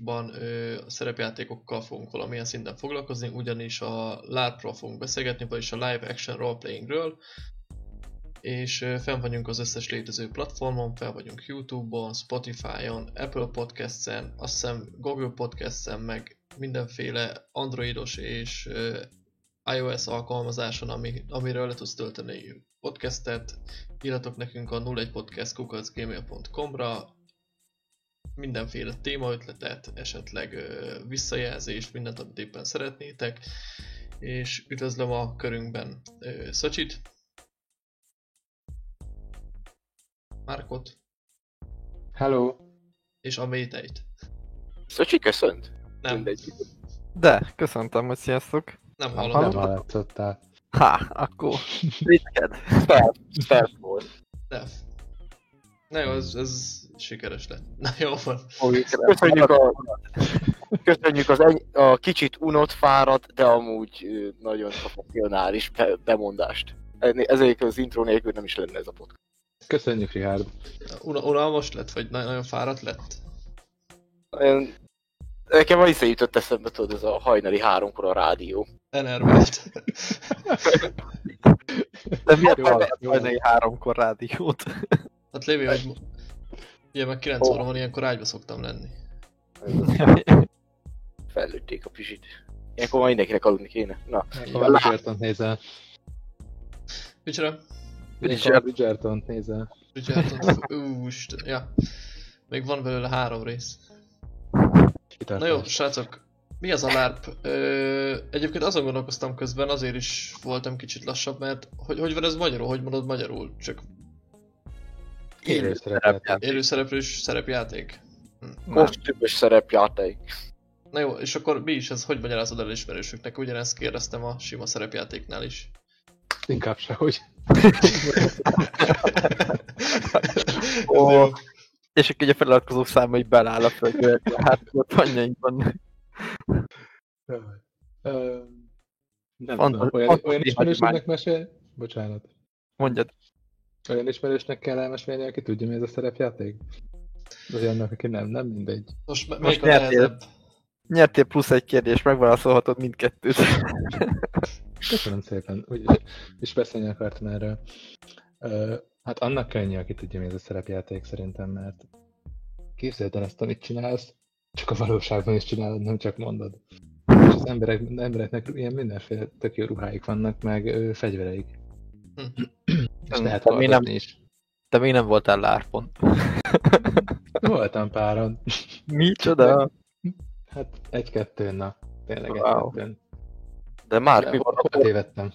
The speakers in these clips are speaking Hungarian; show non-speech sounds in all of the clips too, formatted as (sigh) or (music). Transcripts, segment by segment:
adásban ö, a szerepjátékokkal fogunk valamilyen szinten foglalkozni, ugyanis a LARP-ról fogunk beszélgetni, vagyis a Live Action Roleplayingről, és ö, fenn vagyunk az összes létező platformon, fel vagyunk Youtube-on, Spotify-on, Apple Podcast-en, azt hiszem Google Podcast-en, meg mindenféle androidos és ö, iOS alkalmazáson, ami, amiről le tudsz tölteni podcastet, írjatok nekünk a 01podcast.gmail.com-ra, mindenféle témaötletet, esetleg visszajelzést, mindent, amit éppen szeretnétek, és üdvözlöm a körünkben ö, Szöcsit, Márkot Hello! és a Méteit. Szöcsi köszönt? Nem, Mindegy. De, köszöntöm, hogy sziasztok. nem Nem hallom. Nem hallom. hallatszottál. Ha, akkor ritked. Stealth, stealth volt. Def. Na jó, ez, ez sikeres lett. (laughs) Na jó van. Köszönjük a, köszönjük az eny, a kicsit unott fáradt, de amúgy nagyon professzionális be, bemondást. Ezért az intro nélkül nem is lenne ez a podcast. Köszönjük, Richard. Una, unalmas lett, vagy na- nagyon fáradt lett? Én, nekem ma jutott eszembe, tudod, ez a hajnali háromkor a rádió. Enervált. De (laughs) miért jó. hajnali háromkor rádiót? Hát lévő, hogy ugye meg 9 óra van, ilyenkor ágyba szoktam lenni. (laughs) Fellőtték a pisit. Ilyenkor már mindenkinek aludni kéne. Na, Tovább Bridgerton nézel. Micsoda? Bridgerton nézel. Richardson. Ú, Isten. Ja. Még van belőle három rész. Na jó, srácok. Mi az a LARP? Ö, egyébként azon gondolkoztam közben, azért is voltam kicsit lassabb, mert hogy, hogy van ez magyarul? Hogy mondod magyarul? Csak Élő szerepjáték. élőszereplős szerepjáték? kosztümös szerepjáték. Na jó, és akkor mi is ez? Hogy magyarázod el ismerősöknek? Ugyanezt kérdeztem a sima szerepjátéknál is. Inkább sehogy. (laughs) Jó. És akkor ugye a feliratkozók száma így beláll a földbe, hát ott anyjainkban. Ö, Nem tudom, olyan, olyan hagyomány. mesél... Bocsánat. Mondjad. Olyan ismerősnek kell elmesélni, aki tudja, mi ez a szerepjáték? Vagy annak, aki nem, nem mindegy. Most, me- Most nyertél. Nyertél plusz egy kérdést, megválaszolhatod mindkettőt. Köszönöm szépen, úgyis is beszélni akartam erről. Ö, hát annak könnyű, aki tudja, mi ez a szerepjáték szerintem, mert képzeld el ezt, amit csinálsz, csak a valóságban is csinálod, nem csak mondod. És az emberek, az embereknek ilyen mindenféle tök jó ruháik vannak, meg ö, fegyvereik. És lehet De mi nem, is. de még nem voltál lárpon. (laughs) Voltam páron. Micsoda? Hát egy-kettőn, na. Tényleg Wow. egy-kettőn. De már mi van, akkor, tévedtem.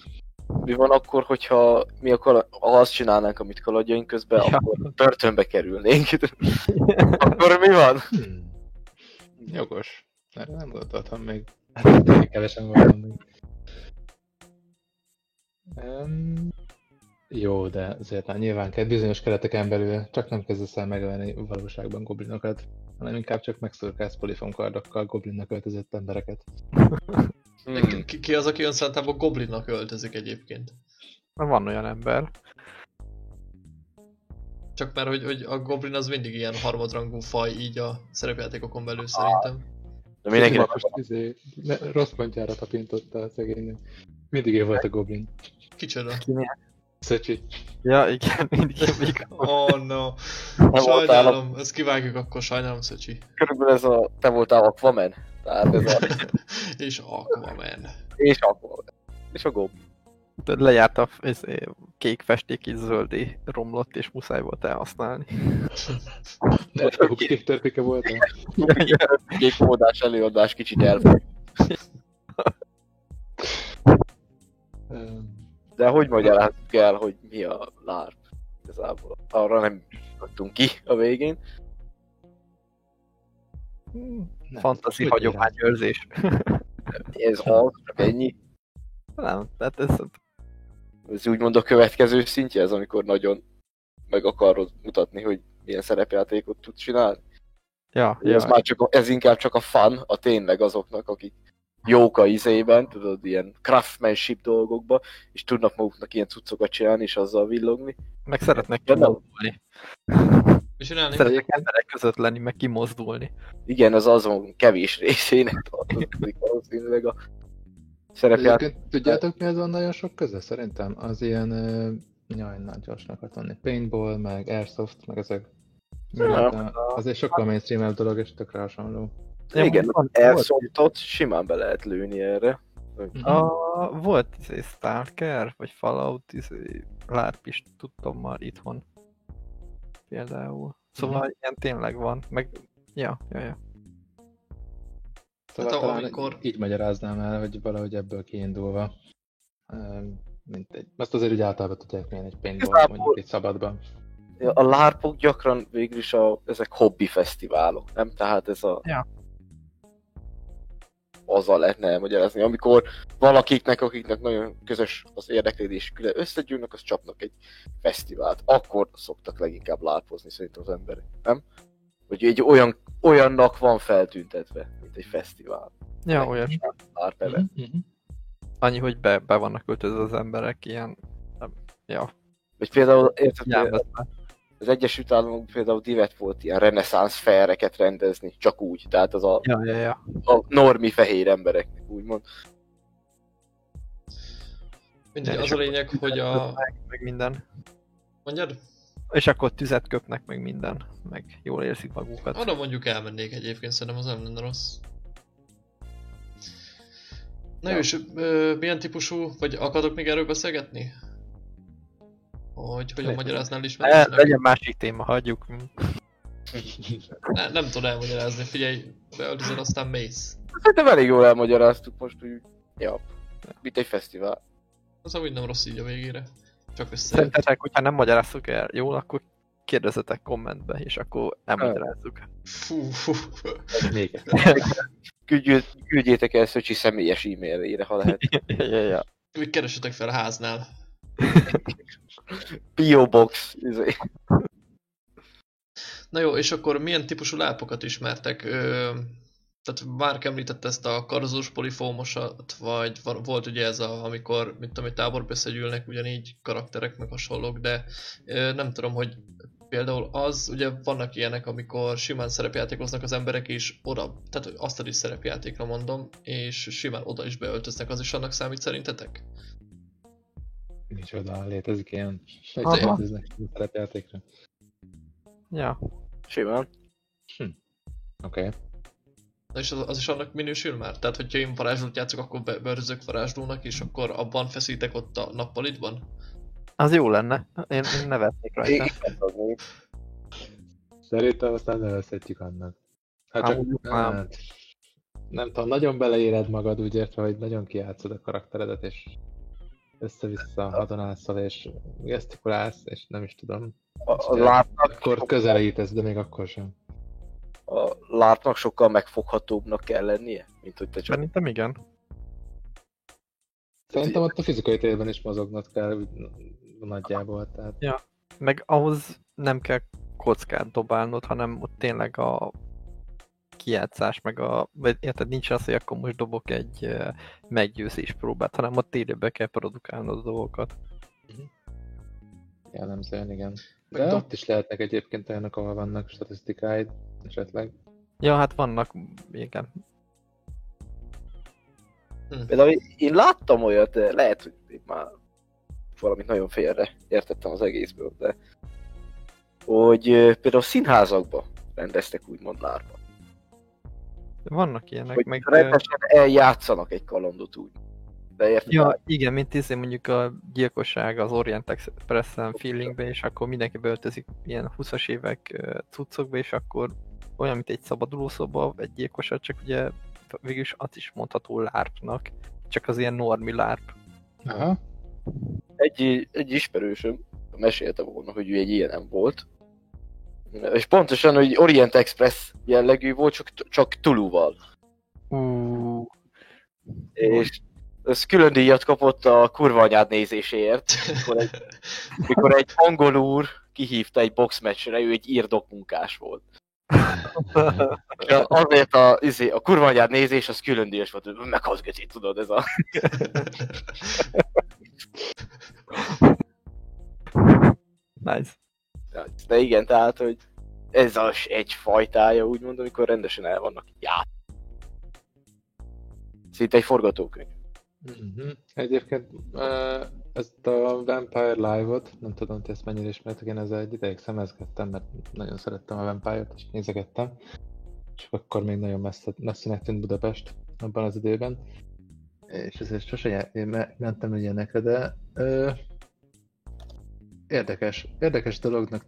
mi van akkor, hogyha mi a kala, ha azt csinálnánk, amit kaladjaink közben, Ja. akkor börtönbe kerülnénk. (laughs) akkor mi van? Hmm. Jogos. Erre nem gondoltam még. Hát kevesen voltam még. Um, jó, de azért már nyilván kell bizonyos kereteken belül csak nem kezdesz el megölni valóságban goblinokat, hanem inkább csak megszurkálsz polifonkardokkal goblinnak öltözött embereket. Hmm. Ki, ki az, aki önszántából goblinnak öltözik egyébként? Van olyan ember. Csak mert, hogy, hogy a goblin az mindig ilyen harmadrangú faj így a szerepjátékokon belül szerintem. De mindenkinek most izé, ne, rossz pontjára tapintotta a szegénynek. Mindig ő volt a goblin. Kicsoda? Kinél? Szöcsi. Ja, igen, (laughs) mindig (laughs) mindig. Oh no. voltál Sajnálom, ezt kivágjuk akkor, sajnálom Szöcsi. körülbelül ez a, te voltál Aquaman. Tehát ez a, (laughs) És Aquaman. és Aquaman. És a. De lejárt a ez, eh, kék festék, így zöldé romlott, és muszáj volt elhasználni. Ne, a kék törpike voltam. Kék módás előadás kicsit elfogy. Um, De hogy magyarázzuk el, hogy mi a LARP? Igazából arra nem jutottunk ki a végén. nem, Fantasy úgy hagyományőrzés. (laughs) Ez az, ennyi. Nem, tehát ez Ez úgymond a következő szintje, ez amikor nagyon meg akarod mutatni, hogy milyen szerepjátékot tud csinálni. Ja, Ja. Ez, ja. már csak ez inkább csak a fun, a tényleg azoknak, akik jóka izében, tudod, ilyen craftsmanship dolgokba, és tudnak maguknak ilyen cuccokat csinálni, és azzal villogni. Meg szeretnek kimozdulni. És? Szeretnek emberek között lenni, meg kimozdulni. Igen, az azon kevés részének tartozik valószínűleg a szerepjáték. Egyébként tudjátok mi az van nagyon sok köze szerintem? Az ilyen, jaj, nagy gyorsnak akartam paintball, meg airsoft, meg ezek. Ja. Azért sokkal mainstream dolog, és tökre hasonló. Ja, Igen, van- Airsoftot simán be lehet lőni erre. A, volt izé, Stalker, vagy Fallout, izé, LARP is tudtam már itthon. Például. Szóval Mhm. ilyen tényleg van. Meg, ja, ja, ja. Szóval Hát, talán amikor- így magyaráznám el, hogy valahogy ebből kiindulva, mint egy, azt azért úgy általában tudják milyen egy paintball, Igazából- mondjuk egy szabadban. A lárpok gyakran végül is a, ezek hobbi fesztiválok, nem? Tehát ez a... Ja. Azzal lehetne elmagyarázni, amikor valakiknek, akiknek nagyon közös az érdeklődés, külön összegyűlnek, az csapnak egy fesztivált. Akkor szoktak leginkább lárpozni szerintem az emberek, nem? Hogy egy olyan, olyannak van feltüntetve, mint egy fesztivál. Ja. Lárp eve. Mhm. Annyi, hogy be, be vannak öltözve az emberek, ilyen, nem, ja, Vagy például, érted. Az Egyesült Államok például divet volt ilyen reneszánsz felreket rendezni, csak úgy, tehát az a, Ja, ja, ja. a normi fehér embereknek, úgymond. Mindegy, az a lényeg, hogy a... Meg minden. Mondjad? És akkor tüzet köpnek, meg minden. Meg jól érzik magukat. Arra mondjuk elmennék egyébként, szerintem az nem lenne rossz. Na jó, és ö, milyen típusú, vagy akarok még erről beszélgetni? Hogy hogyan magyaráznál is El, legyen másik téma, hagyjuk. ne, Nem tudom elmagyarázni, figyelj, beöltözöl, aztán mész. Szerintem elég jól elmagyaráztuk most, hogy ja, mint egy fesztivál. Az amúgy nem rossz így a végére. Csak össze. Szerintetek, hogyha nem magyarázzuk el jól, akkor kérdezzetek kommentbe, és akkor elmagyarázzuk. Fú, fú. Még küldjétek el Szöcsi személyes e-mailére, ha lehet. ja, ja, ja. Még keresetek fel a háznál. P.O. Box. izé. Na jó, és akkor milyen típusú lápokat ismertek? Ö, tehát Márk említette ezt a karzós polifómosat, vagy va- volt ugye ez a, amikor, mit tudom, egy táborba összegyűlnek ugyanígy karakterek, meg hasonlók, de ö, nem tudom, hogy például az, ugye vannak ilyenek, amikor simán szerepjátékoznak az emberek is oda, tehát azt is szerepjátékra mondom, és simán oda is beöltöznek, az is annak számít szerintetek? Micsoda, létezik ilyen, szerepeznek szerepjátékra. ja. Simán. Oké. Na és az, az is annak minősül már? Tehát, hogyha én varázslót játszok, akkor be, beőrzök varázslónak, és akkor abban feszítek ott a nappalitban? Az jó lenne. Én, én nevetnék rajta. Szerintem aztán nevezhetjük annak. Hát csak, Amúgy nem. hát, nem tudom, nagyon beleéred magad úgy értve, hogy nagyon kiátszod a karakteredet, és össze-vissza hadonászol, és gesztikulálsz, és nem is tudom. A, a lárpnak, Akkor közelítesz, de még akkor sem. a lárpnak sokkal megfoghatóbbnak kell lennie, mint hogy te csak... Szerintem igen. Szerintem ott a fizikai térben is mozognod kell, nagyjából, tehát Meg ahhoz nem kell kockát dobálnod, hanem ott tényleg a kijátszás, meg a... vagy Érted, nincs az, hogy akkor most dobok egy meggyőzés próbát, hanem ott tényleg kell produkálnod a dolgokat. jellemzően igen. Meg De dob- ott is lehetnek egyébként olyanok, ahol vannak statisztikáid, esetleg. Ja, hát vannak, igen. Például én láttam olyat, de lehet, hogy én már valamit nagyon félre értettem az egészből, de hogy például színházakba rendeztek úgymond lárpa. Vannak ilyenek, Hogy meg... rendesen eljátszanak egy kalandot úgy. De érted? Ja, igen, mint izé mondjuk a gyilkosság az Orient Express-en feelingbe, és akkor mindenki beöltözik ilyen 20-as évek cuccokba, és akkor olyan, mint egy szabadulószoba, egy gyilkosat, csak ugye végülis azt is mondható lárpnak, csak az ilyen normi lárp. Aha. egy, egy ismerősöm mesélte volna, hogy ő egy ilyenem volt. És pontosan, hogy Orient Express jellegű volt, csak, csak Tuluval. Ú, És ez külön díjat kapott a kurva anyád nézéséért, mikor egy, mikor egy angol úr kihívta egy boxmeccsre, ő egy írdok munkás volt. Ja, azért a, izé, a kurva anyád nézés az külön díjas volt, meghalsz Geci, tudod, ez a... Nice. De igen, tehát, hogy ez az egy fajtája, úgymond, amikor rendesen el vannak ját. Szinte egy forgatókönyv. Mhm. Egyébként uh, ezt a Vampire Live-ot, nem tudom, hogy ezt mennyire ismertek, én ezzel egy ideig szemezgettem, mert nagyon szerettem a Vampire-t, és nézegettem. És akkor még nagyon messze, messzinek tűnt Budapest abban az időben. És ezért sose jár- mentem ilyenekre, de ö, érdekes, érdekes dolognak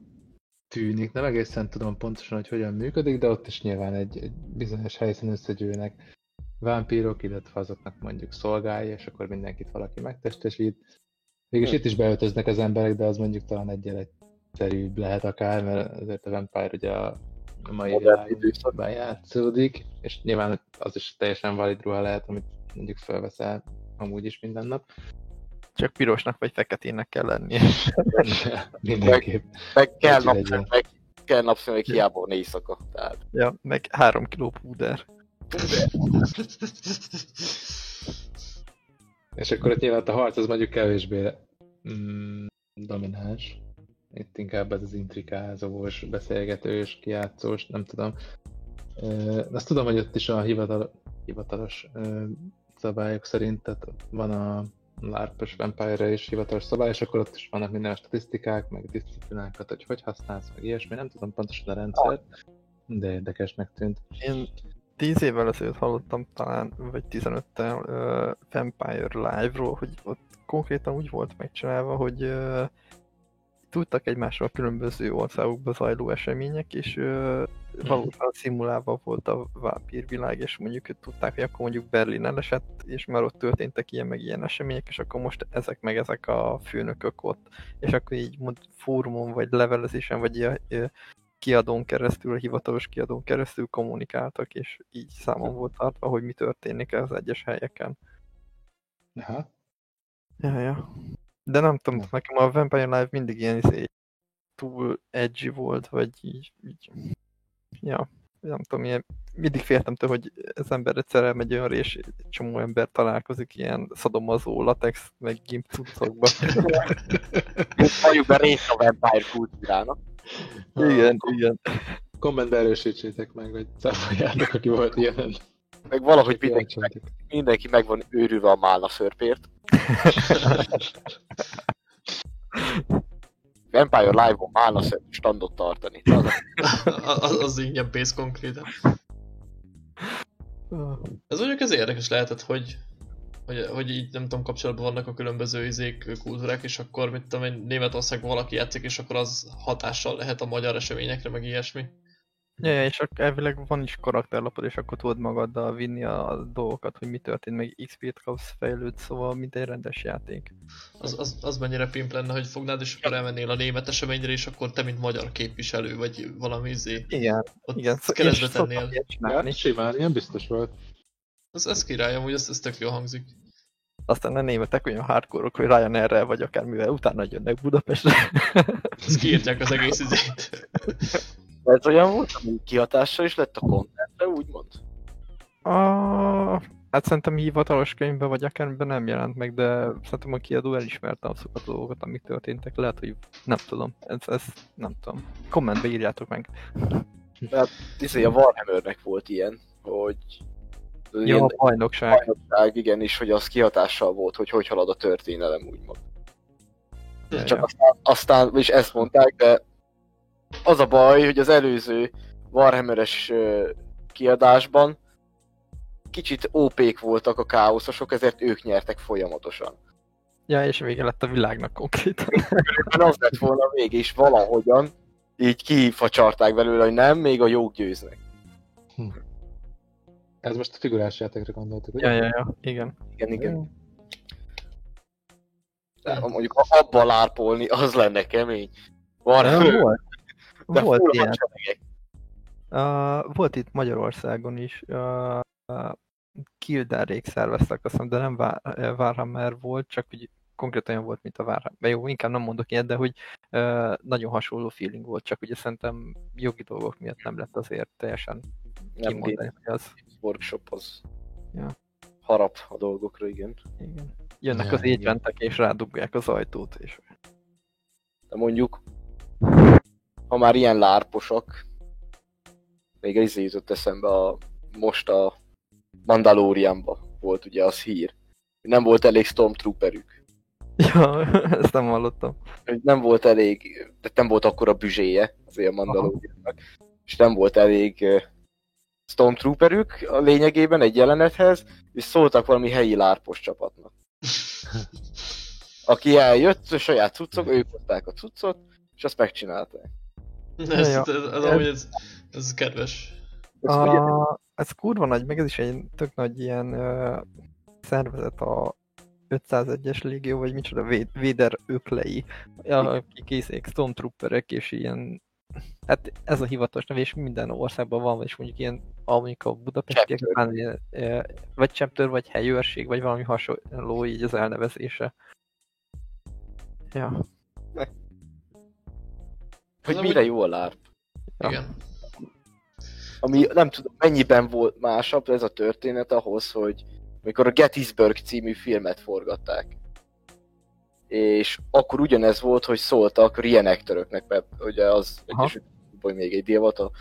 tűnik. Nem egészen tudom pontosan, hogy hogyan működik, de ott is nyilván egy, egy bizonyos helyszín összegyűlnek vámpírok, illetve azoknak mondjuk szolgálja, és akkor mindenkit valaki megtestesít. Végülis itt is beöltöznek az emberek, de az mondjuk talán egyel egyszerűbb lehet akár, mert azért a Vampire ugye a mai világban időszakban. játszódik, és nyilván az is teljesen valid ruha lehet, amit mondjuk felveszel amúgy is minden nap. Csak pirosnak vagy feketének kell lennie. (laughs) Mindenképp. Meg kell napszem, meg kell napszem, meg hiába van éjszaka. Tehát, Ja, meg három kiló púder. És akkor ott nyilván a harc az mondjuk kevésbé mm, domináns. Itt inkább ez az intrikázós, beszélgetős, kiátszós, nem tudom. Ö, Azt tudom, hogy ott is a hivatal, hivatalos ö, szabályok szerint, tehát van a LARP-os Vampire-re is hivatalos szabály, és akkor ott is vannak minden statisztikák, meg disziplinákat, hogy hogy használsz, meg ilyesmi, nem tudom pontosan a rendszert, de érdekesnek tűnt. Én 10 évvel ezelőtt hallottam talán, vagy 15-tel uh, Vampire Live-ról, hogy ott konkrétan úgy volt megcsinálva, hogy uh, tudtak egymásról különböző országokba zajló események, és uh, valóban szimulálva volt a vámpírvilág, és mondjuk tudták, hogy akkor mondjuk Berlin elesett, és már ott történtek ilyen meg ilyen események, és akkor most ezek meg ezek a főnökök ott, és akkor így mond fórumon, vagy levelezésen, vagy ilyen, ö, kiadón keresztül, a hivatalos kiadón keresztül kommunikáltak, és így számon volt tartva, hogy mi történik az egyes helyeken. Aha. Ja, ja. De nem tudom, Ja. nekem a Vampire Live mindig ilyen izé, túl edgy volt, vagy így, így ja, nem tudom, ilyen, mindig féltem tőle, hogy az ember egyszer elmegy olyan és egy csomó ember találkozik ilyen szadomazó, latex, meg gimp cuccokba. halljuk be részt a Vampire kultúrának. igen, igen. Kommentbe erősítsétek meg, vagy cáfoljátok, aki volt ilyen. Meg valahogy mindenki, meg, mindenki meg van őrülve a málna szörpért. (laughs) Vampire Live-on málna szörp standot tartani. Az a- az, az ingyen pénz konkrétan. Ez mondjuk ez érdekes lehetett, hogy, hogy, hogy így nem tudom, kapcsolatban vannak a különböző izék, kultúrák, és akkor mit tudom én, Németországban valaki játszik, és akkor az hatással lehet a magyar eseményekre, meg ilyesmi. Ja, ja, és akkor elvileg van is karakterlapod, és akkor tudod magaddal vinni a dolgokat, hogy mi történt, meg XP-t kapsz fejlőd, szóval mint egy rendes játék. Az, az, az mennyire pimp lenne, hogy fognád, és akkor elmennél a német eseményre, és akkor te, mint magyar képviselő, vagy valami izé, Igen, ott igen. szó- keresztbe tennél. Ja, simán, ilyen biztos volt. Ez, ez király, amúgy ez, ez tök jól hangzik. Aztán a németek olyan hardcore hogy Ryanair-rel vagy akármivel, utána jönnek Budapestre. Ezt kiírtják az egész izét. (laughs) Ez olyan volt, ami kihatással is lett a contentre, úgymond? A... Hát szerintem hivatalos könyvben vagy akármiben nem jelent meg, de szerintem a kiadó elismerte azokat a dolgokat, amik történtek. Lehet, hogy nem tudom. Ez, ez nem tudom. Kommentbe írjátok meg. Izé, a Warhammernek volt ilyen, hogy Jó, ilyen a bajnokság. bajnokság, igen, és hogy az kihatással volt, hogy hogy halad a történelem, úgymond. Ja, Csak ja. aztán, aztán is ezt mondták, de az a baj, hogy az előző Warhammeres kiadásban kicsit OP-k voltak a káoszosok, ezért ők nyertek folyamatosan. ja, és vége lett a világnak konkrétan. Az lett volna a vége is valahogyan, így kifacsarták belőle, hogy nem, még a jók győznek. Ez most a figurás játékra gondoltuk, ugye? ja, ja, ja, igen. Igen, igen. De mondjuk ha abba lárpolni, az lenne kemény. Warhammer, Nem, volt. De volt ilyen. Uh, volt itt Magyarországon is, uh, uh, Kildárék szerveztek, azt hiszem, de nem Vá- uh, Warhammer volt, csak úgy konkrétan olyan volt, mint a vár. De jó, inkább nem mondok ilyet, de hogy ö, nagyon hasonló feeling volt, csak ugye szerintem jogi dolgok miatt nem lett azért teljesen Nem kimondani, hogy az. workshop az Ja. harap a dolgokra, igen. Igen. Jönnek Ja, az égyventek és rádugják az ajtót, és De mondjuk, ha már ilyen lárposok, még ez jutott eszembe a, most a Mandalorianba volt ugye az hír, hogy nem volt elég Stormtrooperük. ja, (laughs) ezt nem hallottam. Nem volt elég, tehát nem volt akkora büzséje azért a Mandaloriannak, és nem volt elég Stormtrooperük a lényegében egy jelenethez, és szóltak valami helyi lárpos csapatnak. (laughs) Aki eljött, a saját cuccok, ők hozták a cuccot, és azt megcsinálták. Ez, Ja, ez, ez, ez, amúgy ez, ez kedves. A, ez kurva nagy, meg ez is egy tök nagy ilyen ö, szervezet a 501-es légió, vagy micsoda, Vé- Véder öklei, akik készítik Stormtrooperek, és ilyen, hát ez a hivatalos neve, és minden országban van, és mondjuk ilyen, amik a budapestiek, vagy chapter, vagy helyőrség, vagy valami hasonló így az elnevezése. Ja, hogy mire jó a lárp. Ja. Igen. Ami nem tudom, mennyiben volt másabb ez a történet ahhoz, hogy amikor a Gettysburg című filmet forgatták, és akkor ugyanez volt, hogy szóltak reenactoröknek, mert ugye az. Egyesült Államokban még egy dél volt a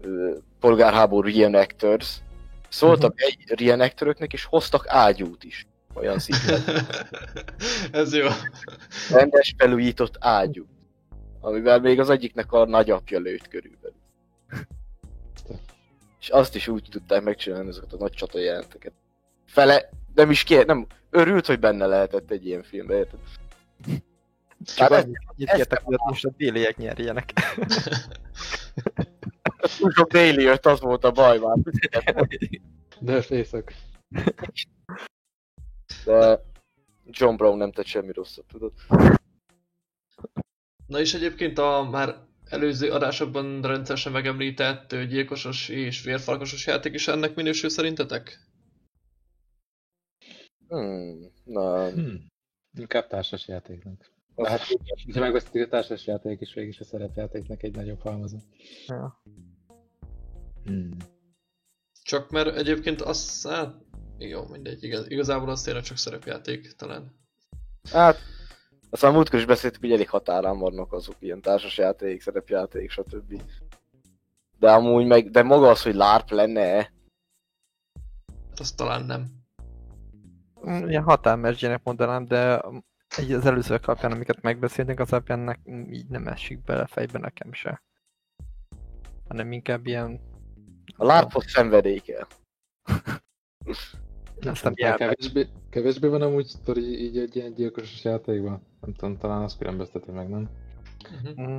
ö, polgárháború reenactors, szóltak Mhm. egy reenactoröknek, és hoztak ágyút is. Olyan szinten. (laughs) ez jó. Rendes felújított ágyú. Amivel még az egyiknek a nagyapja lőtt körülbelül. (laughs) És azt is úgy tudták megcsinálni ezeket a nagy csata jelenteket. Fele nem is kér, nem, örült, hogy benne lehetett egy ilyen filmbe, érted? (laughs) csak Hát annyit, kértek, hogy most a déliek nyerjenek. (laughs) Túl sok Daily jött, az volt a baj már. De éjszak. De John Brown nem tett semmi rosszat, tudod? Na és egyébként a már előző adásokban rendszeresen megemlített gyilkosos és vérfalkosos játék is ennek minősül szerintetek? Hmm, na, Hmm. Inkább társas játéknak. De hát, ha megvesztik a társas játék is, végig is a szerepjátéknak egy nagyobb halmaza. Ja. Hmm. Csak mert egyébként az, hát, jó, mindegy, igaz, igazából az tényleg csak szerepjáték talán. hát, aztán múltkor is beszéltük, hogy elég határán vannak azok ilyen társasjáték, szerepjáték, stb. De amúgy meg, de maga az, hogy LARP lenne Hát az talán nem. Mm, Ilyen határmesdjének mondanám, de egy az előző alapján, amiket megbeszéltünk, az alapján nek- így nem esik bele fejbe nekem se. Hanem inkább ilyen... A LARP-hoz szenvedély kell. (laughs) Aztán Hát, kevésbé, kevésbé van amúgy sztori így egy ilyen gyilkosos játékban? Nem tudom, talán azt különbözteti meg, nem? Uh-huh. Mm,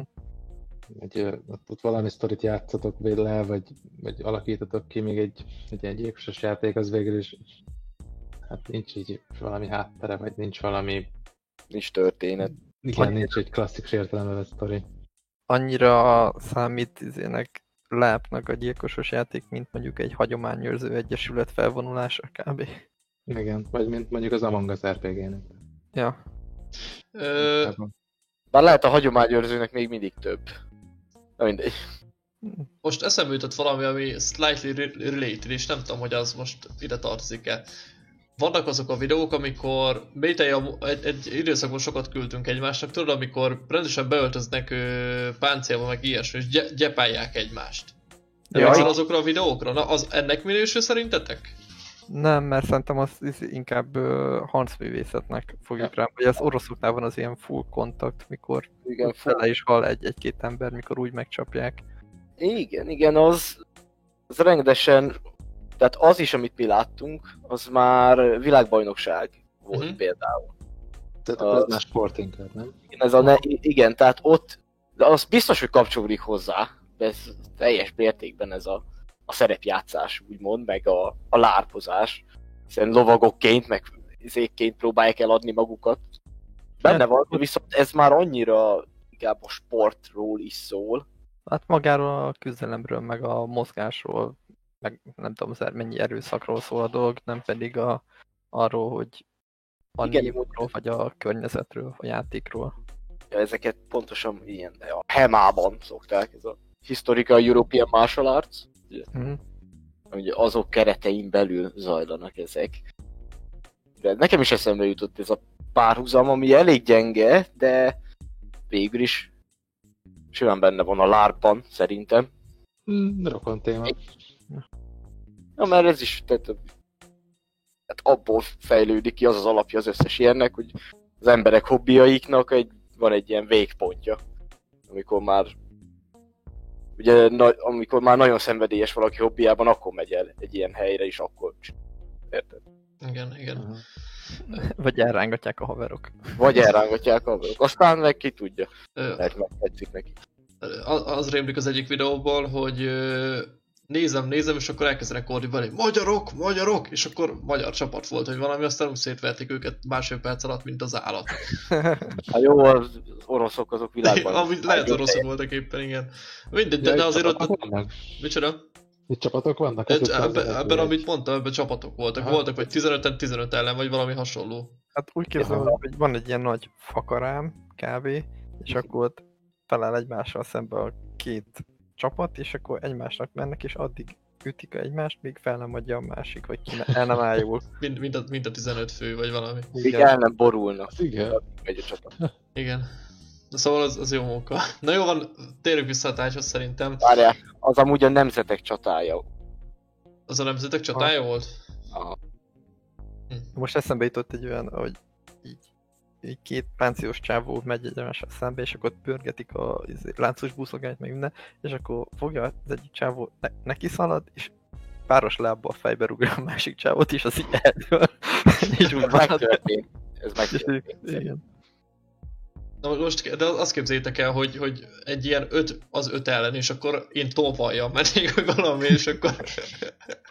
Egy, ott, ott valami sztorit játszatok le, vagy, vagy alakítatok ki, még egy, egy ilyen gyilkosos játék, az végül is hát nincs így valami háttere, vagy nincs valami, Nincs történet. igen, Annyira- nincs egy klasszikus értelembe vett sztori. annyira számít izének lápnak a gyilkosos játék, mint mondjuk egy hagyományőrző egyesület felvonulása kb. Igen, vagy mint mondjuk az Among Us RPG-nek. Ja. Ö, Bár lehet a hagyományőrzőnek még mindig több. Na mindegy. most eszembe jutott valami, ami slightly re- related, és nem tudom, hogy az most ide tartozik-e. Vannak azok a videók, amikor Bétei egy, egy időszakban sokat küldtünk egymásnak, tudod, amikor rendesen beöltöznek ö, páncélba, meg ilyesmi, és gy- gyepálják egymást. Ja, Emlékszel igen. azokra a videókra? Na, az ennek minősül szerintetek? Nem, mert szerintem az az inkább uh, harcművészetnek fogjuk rá, vagy az oroszoknál van az ilyen full kontakt, mikor Igen, fele is hal egy- egy-két ember, mikor úgy megcsapják. Igen, igen, az, az rendesen, tehát az is, amit mi láttunk, az már világbajnokság volt uh-huh. például. Tehát Az- ez már sport inkább, nem? Igen, ez a ne, igen, tehát ott, de az biztos, hogy kapcsolódik hozzá, de ez teljes mértékben ez a, a szerepjátszás, úgymond, meg a, a lárpozás, hiszen lovagokként, meg izékként próbálják eladni magukat. Benne van, viszont ez már annyira inkább a sportról is szól, Hát magáról a küzdelemről, meg a mozgásról, meg nem tudom, mennyi erőszakról szól a dolog, nem pedig a, arról, hogy a Igen, vagy a környezetről, a játékról. Ja, ezeket pontosan ilyen, a HEMA-ban szokták, ez a Historical European Martial Arts, Mhm. ugye azok keretein belül zajlanak ezek. De nekem is eszembe jutott ez a párhuzam, ami elég gyenge, de végül is simán benne van a lárban, szerintem. Mm, rokon téma. Ja, mert ez is, tehát, tehát abból fejlődik ki az az alapja az összes ilyennek, hogy az emberek hobbiaiknak egy, van egy ilyen végpontja, amikor már ugye, na, amikor már nagyon szenvedélyes valaki hobbiában, akkor megy el egy ilyen helyre, és akkor. Érted? Igen, igen. Aha. Vagy elrángatják a haverok. Vagy elrángatják a haverok. Aztán meg ki tudja, lehet meg tetszik neki. az, az rémlik az egyik videóból, hogy ö, nézem, nézem, és akkor elkezdenek ordítani, magyarok, magyarok, és akkor magyar csapat volt, hogy valami, aztán szétverték őket másfél perc alatt, mint az állat. (laughs) Hát jó, az oroszok azok világban. (laughs) Amúgy lehet oroszok voltak éppen, igen. Mindegy, de, Ja, de azért ott... Micsoda? Itt csapatok vannak? Egy, ebben, az ebben, egy- amit mondtam, ebben csapatok voltak. Aha. Voltak, vagy 15-en 15 ellen, vagy valami hasonló. Hát úgy képzelem, hogy van egy ilyen nagy fakarám, kb. És akkor ott feláll egymással szembe a két csapat, és akkor egymásnak mennek, és addig ütik egymást, míg fel nem adja a másik, vagy ki el nem ájul. (laughs) Mind, mind, a, mind a 15 fő, vagy valami. Még el nem borulnak. Igen. Megy a csapat. (laughs) Igen. Na szóval az, az jó munka. Na jó van, térjünk vissza a tárgyhoz szerintem. Várjál, az amúgy a nemzetek csatája. Az a nemzetek csatája volt? Aha. Most eszembe jutott egy olyan, hogy így, két páncélos csávó megy egymással szembe, és akkor pörgetik a izé, láncos buszogányt, meg minden, és akkor fogja az egyik csávó, ne, neki szalad, és páros lábbal fejbe rúgja a másik csávot, és az így eldől. (laughs) és úgy megtörtént. Ez megtörtént. igen. Na most, de azt képzeljétek el, hogy, hogy egy ilyen öt az öt ellen, és akkor én tolvajjal mennék, vagy valami, és akkor... (laughs)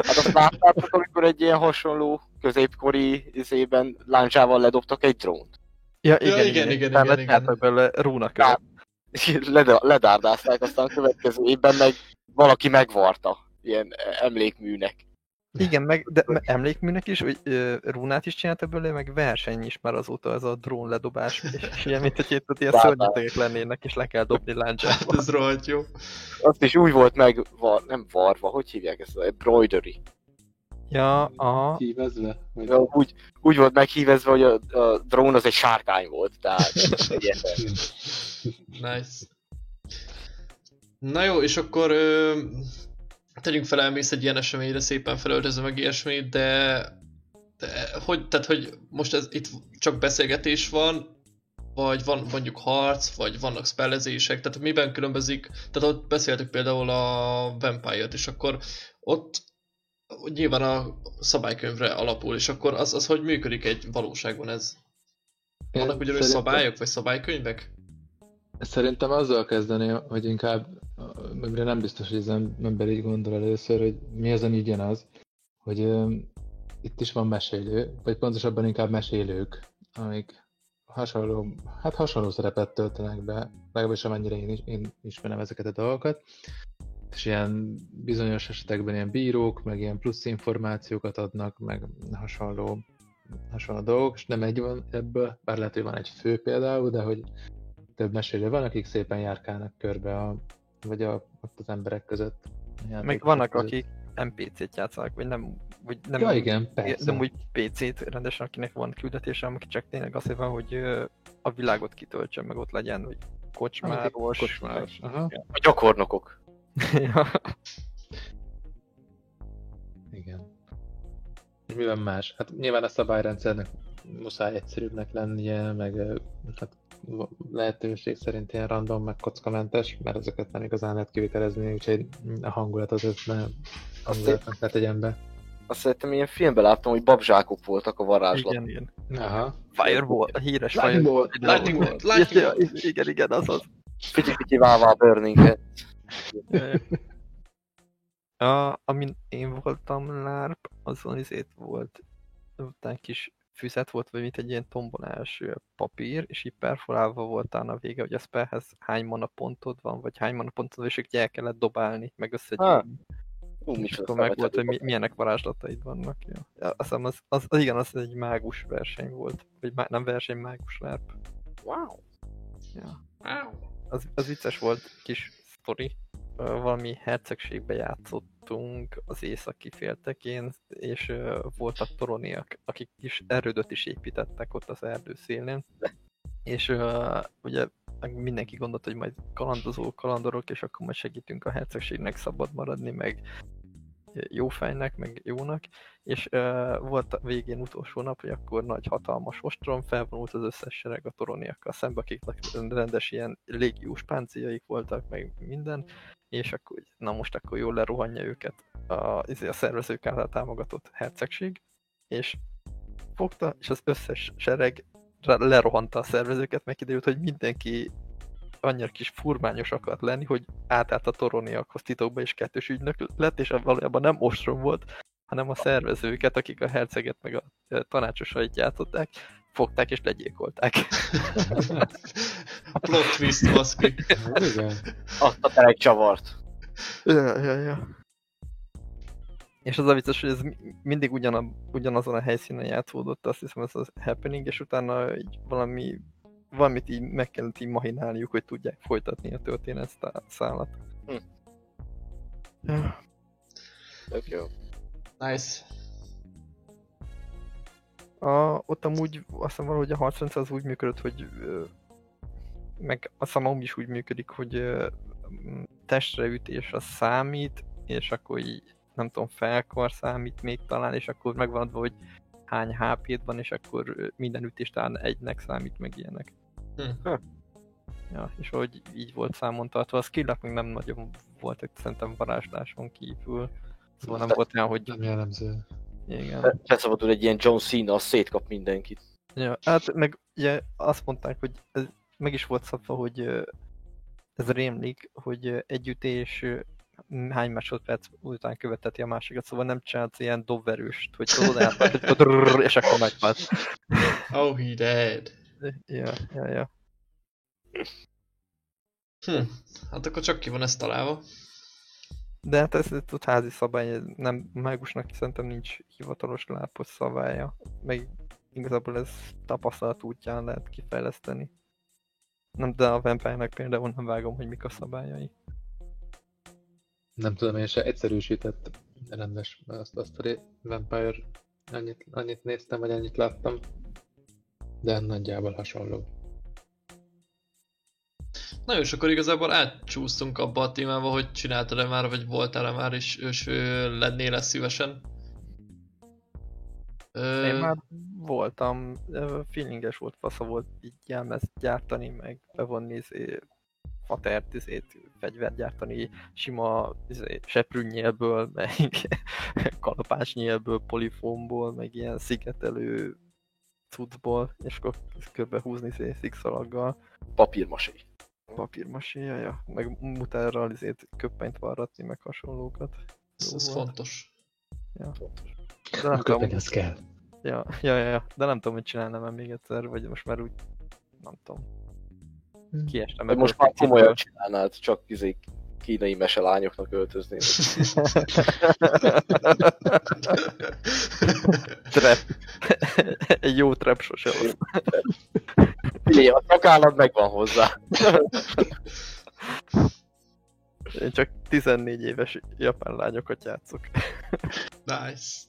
Hát azt láttátok, amikor egy ilyen hasonló középkori izében láncsával ledobtak egy drónt. Ja, igen, igen, igen, igen, igen, igen. belőle rúnakövet. És leda- ledárdázták, aztán a következő évben meg valaki megvarta ilyen emlékműnek. Igen, meg de, me, emlékműnek is, hogy ö, rúnát is csináltak belőle, meg verseny is már azóta ez a drón ledobás, (laughs) és, ilyen, mint hogy itt ilyen szörnyetegek lennének, és le kell dobni láncsába. Hát ez rohadt jó. Azt is úgy volt meg, var, nem varva, hogy hívják ezt? Embroidery. Ja, aha. Hívezve? Vagy... Ja, Úgy, úgy volt meghívezve, hogy a, a drón az egy sárkány volt, tehát. (laughs) Nice. Na jó, és akkor ö, tegyünk fel, elmész egy ilyen eseményre, szépen felöltözve meg ilyesmit, de, de hogy, tehát, hogy most ez itt csak beszélgetés van, vagy van mondjuk harc, vagy vannak spellezések, tehát miben különbözik, tehát ott beszéltük például a Vampire-t, és akkor ott nyilván a szabálykönyvre alapul, és akkor az, az hogy működik egy valóságban ez? Vannak ugyanúgy Szerintem- szabályok, vagy szabálykönyvek? Szerintem azzal kezdeni, hogy inkább, mert nem biztos, hogy az ember így gondol először, hogy mi az, ami ugyanaz, hogy um, itt is van mesélő, vagy pontosabban inkább mesélők, amik hasonló, hát hasonló szerepet töltenek be, legalábbis amennyire én, is, én ismerem ezeket a dolgokat, és ilyen bizonyos esetekben ilyen bírók, meg ilyen plusz információkat adnak, meg hasonló, hasonló dolgok, és nem egy van ebből, bár lehet, hogy van egy fő például, de hogy több mesélő van, akik szépen járkálnak körbe a, vagy a, ott az emberek között. Meg vannak, között. akik NPC-t játszanak, vagy nem, vagy nem Ja, igen, persze. nem úgy PC-t rendesen, akinek van küldetése, aki csak tényleg azért van, hogy a világot kitöltse, meg ott legyen, hogy kocsmáros. Kocsmáros, aha. A gyakornokok. Ja. (laughs) Igen. És mi van más? Hát nyilván a szabályrendszernek muszáj egyszerűbbnek lennie, meg hát lehetőség szerint ilyen random, meg kockamentes, mert ezeket nem igazán lehet kivitelezni, úgyhogy a hangulat az ezt ne hangulatnak ne tegyen be. Azt szerintem ilyen filmben láttam, hogy babzsákok voltak a varázslat. igen, igen. Aha. Firewall, a híres Lightning Firewall. bolt, Lightning bolt, lightning bolt. Igen, igen, az az. Picsi-picsi vává Burning Head. (laughs) A, amin én voltam LARP, azon izét volt, utána kis füzet volt, vagy mint egy ilyen tombolás papír, és így perforálva volt a vége, hogy a spellhez hány mana pontod van, vagy hány mana pontod van, és így el kellett dobálni, meg összegyűjteni. Ú, És micsoda akkor meg volt, hogy mi, milyenek varázslataid vannak. Ja. Azt hiszem, az, az, az, igen, az egy mágus verseny volt. Vagy má, nem verseny, mágus lárp. Wow. Ja. Wow. Az, az vicces volt, kis sztori. Valami hercegségbe játszottunk az északi féltekén, és voltak toroniak, akik is erődöt is építettek ott az erdő szélén. És ö, ugye mindenki gondolta, hogy majd kalandozó kalandorok, és akkor majd segítünk a hercegségnek szabad maradni, meg jó fejnek, meg jónak, és uh, volt a végén utolsó nap, hogy akkor nagy hatalmas ostrom, felvonult az összes sereg a toroniakkal szembe, akiknek rendes ilyen légiós páncéljaik voltak, meg minden, és akkor, na most akkor jól lerohanja őket a, izé, a szervezők által támogatott hercegség, és fogta, és az összes sereg re- lerohanta a szervezőket, meg kiderült, hogy mindenki annyira kis furmányos akart lenni, hogy átállt a toroniakhoz titokba, és kettős ügynök lett, és valójában nem ostrom volt, hanem a szervezőket, akik a herceget meg a tanácsosait játszották, fogták és legyilkolták. Plot twist, baszki. Hát. Azt a telek csavart. ja, ja, ja. És az a vicces, hogy ez mi- mindig ugyana, ugyanazon a helyszínen játszódott, azt hiszem ez az happening, és utána így valami, valamit így meg kellett így mahinálniuk, hogy tudják folytatni a történet szá- szállat. Hm. Ja. Tök jó. Nice. A, ott amúgy azt hiszem valahogy a harcrendszer az úgy működött, hogy ö, meg azt hiszem amúgy is úgy működik, hogy ö, m, testre ütés az számít, és akkor így nem tudom, felkar számít még talán, és akkor megvan adva, hogy hány HP-d van, és akkor minden ütés talán egynek számít, meg ilyenek. Hm. Ja, és hogy így volt számon tartva, a skillek még nem nagyon voltak szerintem varázsláson kívül. Szóval nem volt olyan, hogy Nem jellemző. igen. Felszabadul egy ilyen John Cena, az szétkap mindenkit. Ja, hát meg ugye azt mondták, hogy ez meg is volt szabva, hogy ez rémlik, hogy ö, egy ütés ö, hány másodperc után követeti a másikat, szóval nem csinálsz ilyen dobverőst, hogy tudod (laughs) és akkor meghalsz. Oh, he dead. Ja, ja, ja. Hm. Hát akkor csak ki van ezt találva. De hát ez tud házi szabály, nem mágusnak szerintem nincs hivatalos lápos szabálya, meg igazából ez tapasztalat útján lehet kifejleszteni. Nem, de a vampire például nem vágom, hogy mik a szabályai. Nem tudom, én se egyszerűsített rendes azt, azt a Vampire annyit, annyit néztem, vagy annyit láttam. De nagyjából hasonló. Na jó, és akkor igazából átcsúsztunk abba a témába, hogy csináltad-e már, vagy voltál-e már, és, és ö, lennél-e szívesen. Ö, Én már voltam, feelinges volt, fasza volt így jelmezt gyártani, meg bevonni izé, fatert, izét, fegyvert gyártani, sima izé, seprűnyélből, meg (laughs) kalapásnyélből, polifómból, meg ilyen szigetelő cuccból, és akkor körbe húzni izé, szikszalaggal, Papírmasé. papírmaséja, ja, meg mutárral izét, köppenyt varratni, meg hasonlókat. ez, ez volt. fontos. De nem tudom, az kell. Ja, ja, ja, ja, de nem tudom, hogy csinálnám -e még egyszer, vagy most már úgy, nem tudom. Kiestem De most már komolyan csinálnád, csak izé kínai meselányoknak öltözni. Trap. Egy jó trap sose. Figyelj, a szakállat megvan hozzá. Én csak 14 éves japán lányokat játszok. Nice.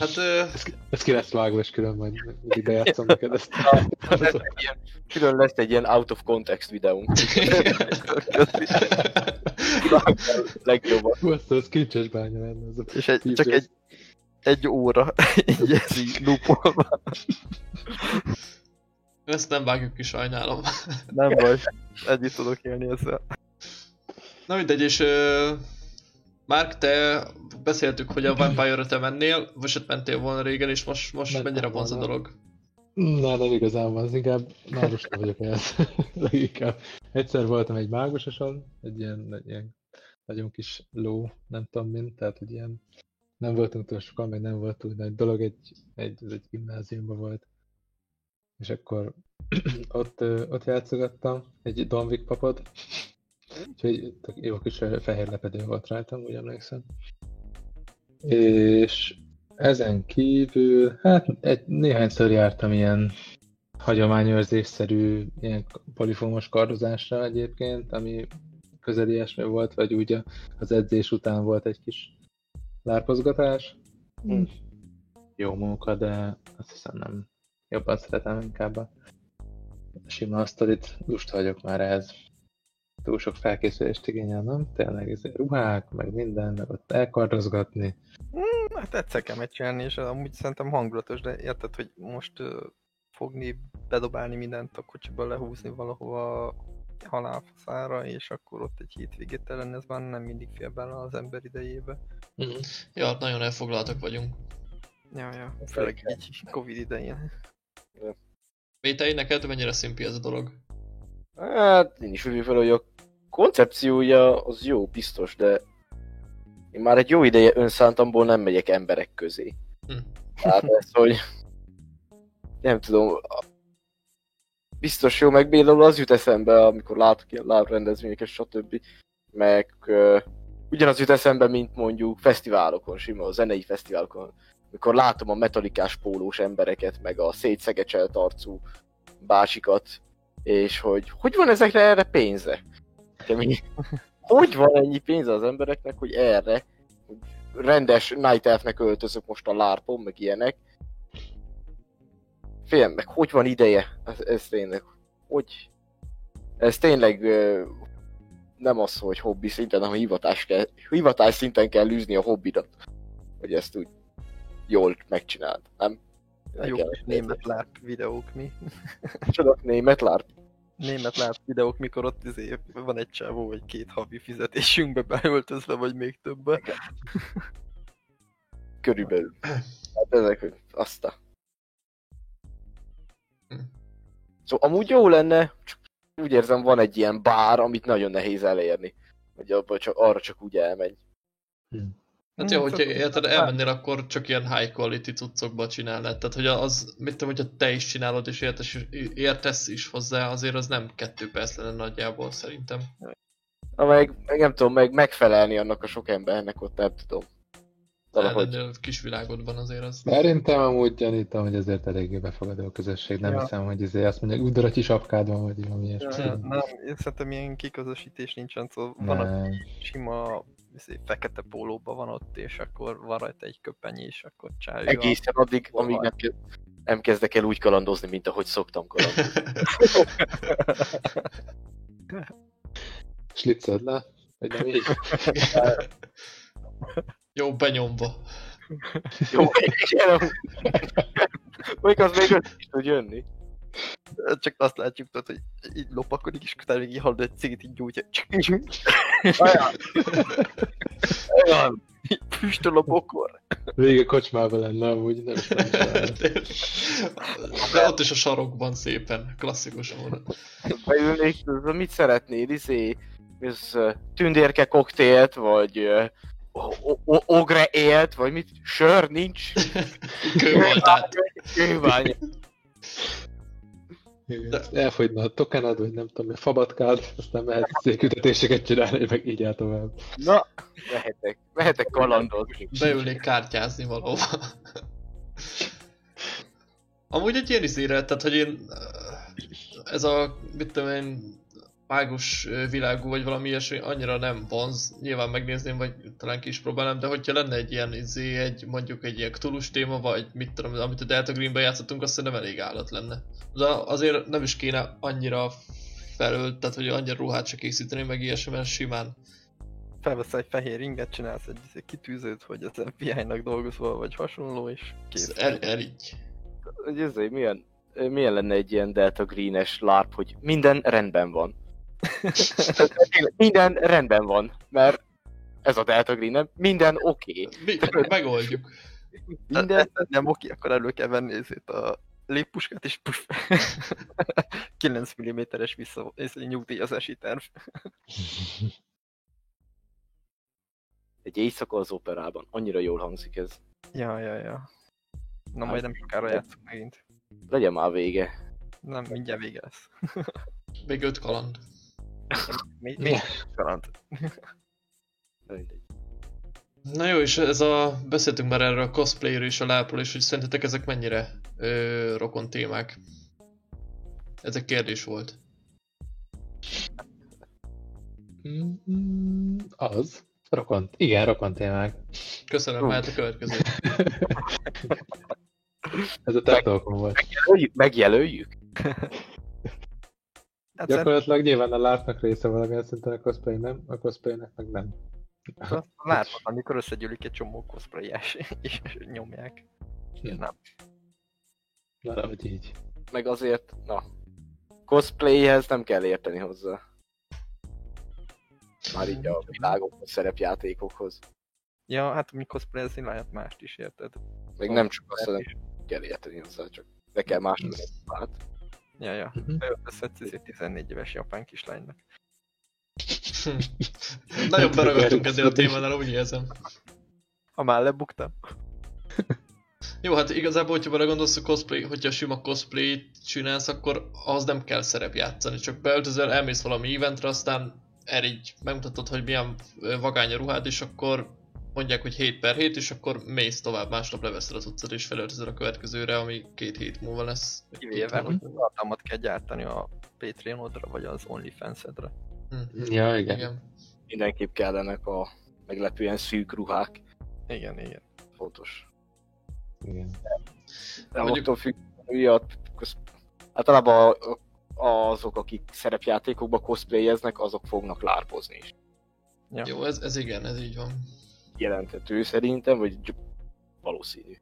Hát ö, Ez, ki- ez ki lesz vágva, és külön majd mindig bejátszom neked ezt. (laughs) Lesz egy ilyen, külön lesz egy ilyen out of context videónk. Legjobban. (laughs) Hú, azt az kincses bánya lenne. Az a És egy, csak egy, egy óra (laughs) így ez így loopolva. ezt nem vágjuk ki, sajnálom. Nem baj, együtt tudok élni ezzel. Na mindegy, és ö, Márk, te beszéltük, hogy a Vampire-ra te mennél, vagy hát mentél volna régen, és most, most Mentem mennyire vonz a dolog? Na, nem igazán van, az inkább mágusra vagyok ehhez. Leginkább. (laughs) Egyszer voltam egy mágusoson, egy ilyen, egy ilyen nagyon kis ló, nem tudom mint, tehát hogy ilyen nem voltunk túl sokan, meg nem volt túl nagy dolog, egy, egy, egy gimnáziumban volt. És akkor (clears throat) ott, ott játszogattam, egy Donvik papot, Úgyhogy jó kis fehér lepedő volt rajtam, úgy emlékszem. És ezen kívül, hát egy, néhányszor jártam ilyen hagyományőrzésszerű, ilyen polifómos kardozásra egyébként, ami közeli ilyesmi volt, vagy úgy az edzés után volt egy kis lárpozgatás. Hm. Jó munka, de azt hiszem nem jobban szeretem inkább a sima asztalit. Lusta vagyok már ehhez. Túl sok felkészülést igényel, nem? Tényleg ez ruhák, meg minden, meg ott elkardozgatni. Mm, hát egyszer kell megcsinálni, és amúgy szerintem hangulatos, de érted, hogy most uh, fogni, bedobálni mindent a kocsiba, lehúzni valahova halálfaszára, és akkor ott egy hétvégét telen, ez már nem mindig fél bele az ember idejébe. Mhm. Ja, hát nagyon elfoglaltak vagyunk. Ja, ja, főleg így Covid idején. Vétei, neked mennyire szimpi ez a dolog? Hát én is úgy fel, hogy a koncepciója az jó, biztos, de én már egy jó ideje önszántamból nem megyek emberek közé. Hm. Tehát ez, hogy nem tudom, biztos jó, meg például az jut eszembe, amikor látok ilyen live rendezvényeket, stb. Meg uh, ugyanaz jut eszembe, mint mondjuk fesztiválokon, sima, a zenei fesztiválokon, amikor látom a metalikás pólós embereket, meg a szétszegecselt arcú bácsikat, és hogy hogy van ezekre erre pénze? Kemény. Hogy van ennyi pénze az embereknek, hogy erre hogy rendes Night Elfnek öltözök most a lárpon, meg ilyenek. Félem, meg hogy van ideje? Ez, ez tényleg, hogy... Ez tényleg nem az, hogy hobbi szinten, hanem hivatás, kell, hivatás szinten kell űzni a hobbidat. Hogy ezt úgy jól megcsináld, nem? Jó kis német lárp videók mi. (laughs) Csodak német lárp. Német lárp videók, mikor ott izé van egy csávó, vagy két havi fizetésünkbe beöltözve, vagy még többbe. Körülbelül. Hát ezek, hogy azt a... Szóval amúgy jó lenne, csak úgy érzem van egy ilyen bár, amit nagyon nehéz elérni. Hogy abba csak, arra csak úgy elmegy. Hát Mm, jó, hogyha érted, elmennél, akkor csak ilyen high quality cuccokba csinálnád. Tehát, hogy az, mit tudom, hogyha te is csinálod és értesz, értesz is hozzá, azért az nem kettő perc lenne nagyjából szerintem. Na meg, meg nem tudom, meg megfelelni annak a sok embernek ott, nem tudom. Valahogy. A kis világodban azért az. Szerintem amúgy gyanítom, hogy azért eléggé befogadó a közösség. Nem Ja. hiszem, hogy azért azt mondják, udorati sapkád van, vagy valami Ja, ilyesmi. ja, nem, én szerintem ilyen kiközösítés nincsen, szóval van a sima fekete pólóban van ott, és akkor van rajta egy köpeny, és akkor csálja. Egészen addig, Hol amíg nem, nem kezdek el úgy kalandozni, mint ahogy szoktam kalandozni. Slitzed le? Vagy nem így? Jó, benyomva. Jó, és. Mondjuk az még össze is tud jönni. (laughs) Csak azt látjuk, tudod, hogy így lopakodik, és utána még így hallod egy cigit, így gyújtja. Olyan. (laughs) Füstöl a bokor. Vége kocsmában lenne amúgy, nem is. (laughs) De ott is a sarokban szépen, klasszikus módon. Beülnék, mit szeretnéd, izé, ez tündérke koktélt, vagy ogre élt, vagy mit? Sör nincs? Kővoltát. Kővány. Igen. Elfogyna a tokenad, vagy nem tudom, a fabatkád, aztán mehet székütetéseket csinálni, meg így áll tovább. Na, mehetek, mehetek kalandozni. Beülnék kártyázni valahova. Amúgy egy ilyen izére, tehát hogy én ez a, mit tudom én, mágus világú, vagy valami ilyesmi annyira nem vonz, nyilván megnézném, vagy talán ki is próbálnám, de hogyha lenne egy ilyen izé, egy, mondjuk egy ilyen Cthulhu téma, vagy mit tudom, amit a Delta Greenben játszottunk, azt szerintem elég állat lenne. De azért nem is kéne annyira felölt, tehát hogy annyira ruhát se készíteni, meg ilyesmi, mert simán Felveszel egy fehér inget, csinálsz egy izé kitűzőt, hogy az FBI-nak dolgozol, vagy hasonló, és kész. ez el, el így. Egy milyen, milyen lenne egy ilyen Delta Green-es LARP, hogy minden rendben van. Minden rendben van, mert ez a Delta Green? Minden oké. Mi, megoldjuk. Minden, nem oké, akkor elő kell venni ezért a léppuskát, és puff. (laughs) 9 mm-es vissza, ez egy nyugdíjazási terv. egy éjszaka az operában. Annyira jól hangzik ez. Ja, ja, ja. Na majd nem sokára játszunk megint. Legyen már vége. Nem, mindjárt vége lesz. (laughs) Még öt kaland. Mi, mi. Na jó, és ez a... Beszéltünk már erről a cosplayről és a lápról is, hogy szerintetek ezek mennyire ö, rokon témák? Ez egy kérdés volt. Mm, Az. Rokon. Igen, rokon témák. Köszönöm, Hú. mehet a következő. Ez a tettókon volt. Megjelöljük? Megjelöljük? Hát Gyakorlatilag nyilván a lápnak része valamilyen szinten a cosplay nem, a cosplaynek meg nem. szerintem látod, amikor összegyűlik egy csomó cosplayes, és nyomják. Hm. Nem. Valahogy így. Meg azért, na, cosplayhez nem kell érteni hozzá. Már így a világokhoz, szerepjátékokhoz. Ja, hát mi cosplayezni lehet mást is, érted? Meg nem csak azt, hogy kell érteni hozzá, csak de kell más hát. Ja, ja. Mhm. Beöltözhetsz ezért 14 éves japán kislánynak. (laughs) Nagyon beragadtunk ennél a témánál, úgy érzem. Ha már lebuktam. (laughs) Jó, hát igazából, hogyha belegondolsz a cosplay, hogyha sima cosplay csinálsz, akkor az nem kell szerep játszani, csak beöltözöl, elmész valami eventre, aztán erigy, megmutatod, hogy milyen vagány a ruhád, és akkor mondják, hogy 7 per 7, és akkor mész tovább, másnap leveszed az utcát, és felöltözöl a következőre, ami két hét múlva lesz. Kivéve, hogy tartalmat kell gyártani a Patreonodra, vagy az OnlyFans-edre. Hm. Ja, igen. Igen. Mindenképp kellenek a meglepően szűk ruhák. Igen, igen. Fontos. igen. De Mondjuk- attól függ, ugye, a- köz- általában a- azok, akik szerepjátékokba cosplayeznek, azok fognak lárpozni is. Ja. Jó, ez, ez igen, ez így van. Jelentető szerintem, vagy gy- valószínű.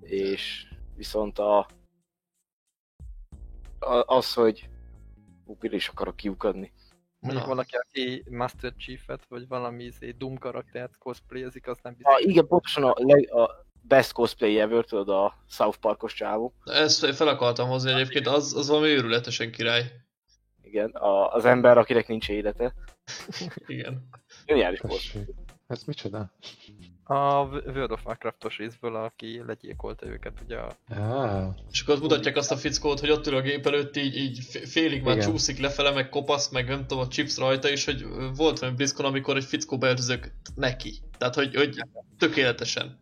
És viszont a, a az, hogy Upir is akarok kiukadni. Mondjuk valaki, aki Master Chief-et, vagy valami izé, Doom karaktert cosplayezik, az nem biztos. Ah, igen, pontosan a, leg, a best cosplay ever, tudod, a South Parkos csávó. Ezt fel akartam hozni egyébként, az, az valami őrületesen király. Igen, a, az ember, akinek nincs élete. Igen. Cosplay. Tessék. Ez micsoda? A World of Warcraftos részből, aki legyilkolta őket, ugye a... Ah, És akkor ott mutatják azt a fickót, hogy ott ül a gép előtt, így, így fé- félig már Igen. csúszik lefele, meg kopasz, meg nem tudom, a chips rajta, és hogy volt valami BlizzCon, amikor egy fickó beöltözök neki. Tehát, hogy, hogy tökéletesen.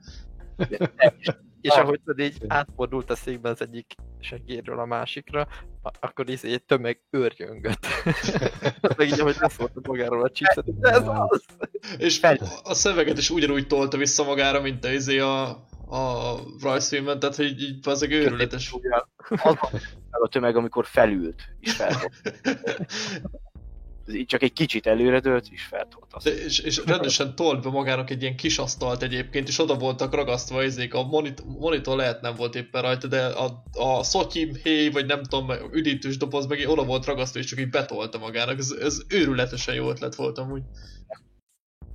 És Ah. ahogy tudod, így átfordult a székbe az egyik segéről a másikra, akkor izé egy tömeg őrjöngött. (laughs) Meg így, ahogy leszóltak magáról a de (laughs) ez az! És a szöveget is ugyanúgy tolta vissza magára, mint a, izé a, a rajzfilmen, tehát hogy így az egy őrületes. Az a tömeg, amikor felült, és feltolt. (laughs) Ez így csak egy kicsit előredőlt, és feltolt. És, és rendesen tolt be magának egy ilyen kis asztalt egyébként, és oda voltak ragasztva izék, a monitor, monitor lehet nem volt éppen rajta, de a, a szotyim, héj, vagy nem tudom, üdítős doboz meg oda volt ragasztva, és csak így betolta magának. Ez, ez őrületesen jó ötlet volt amúgy.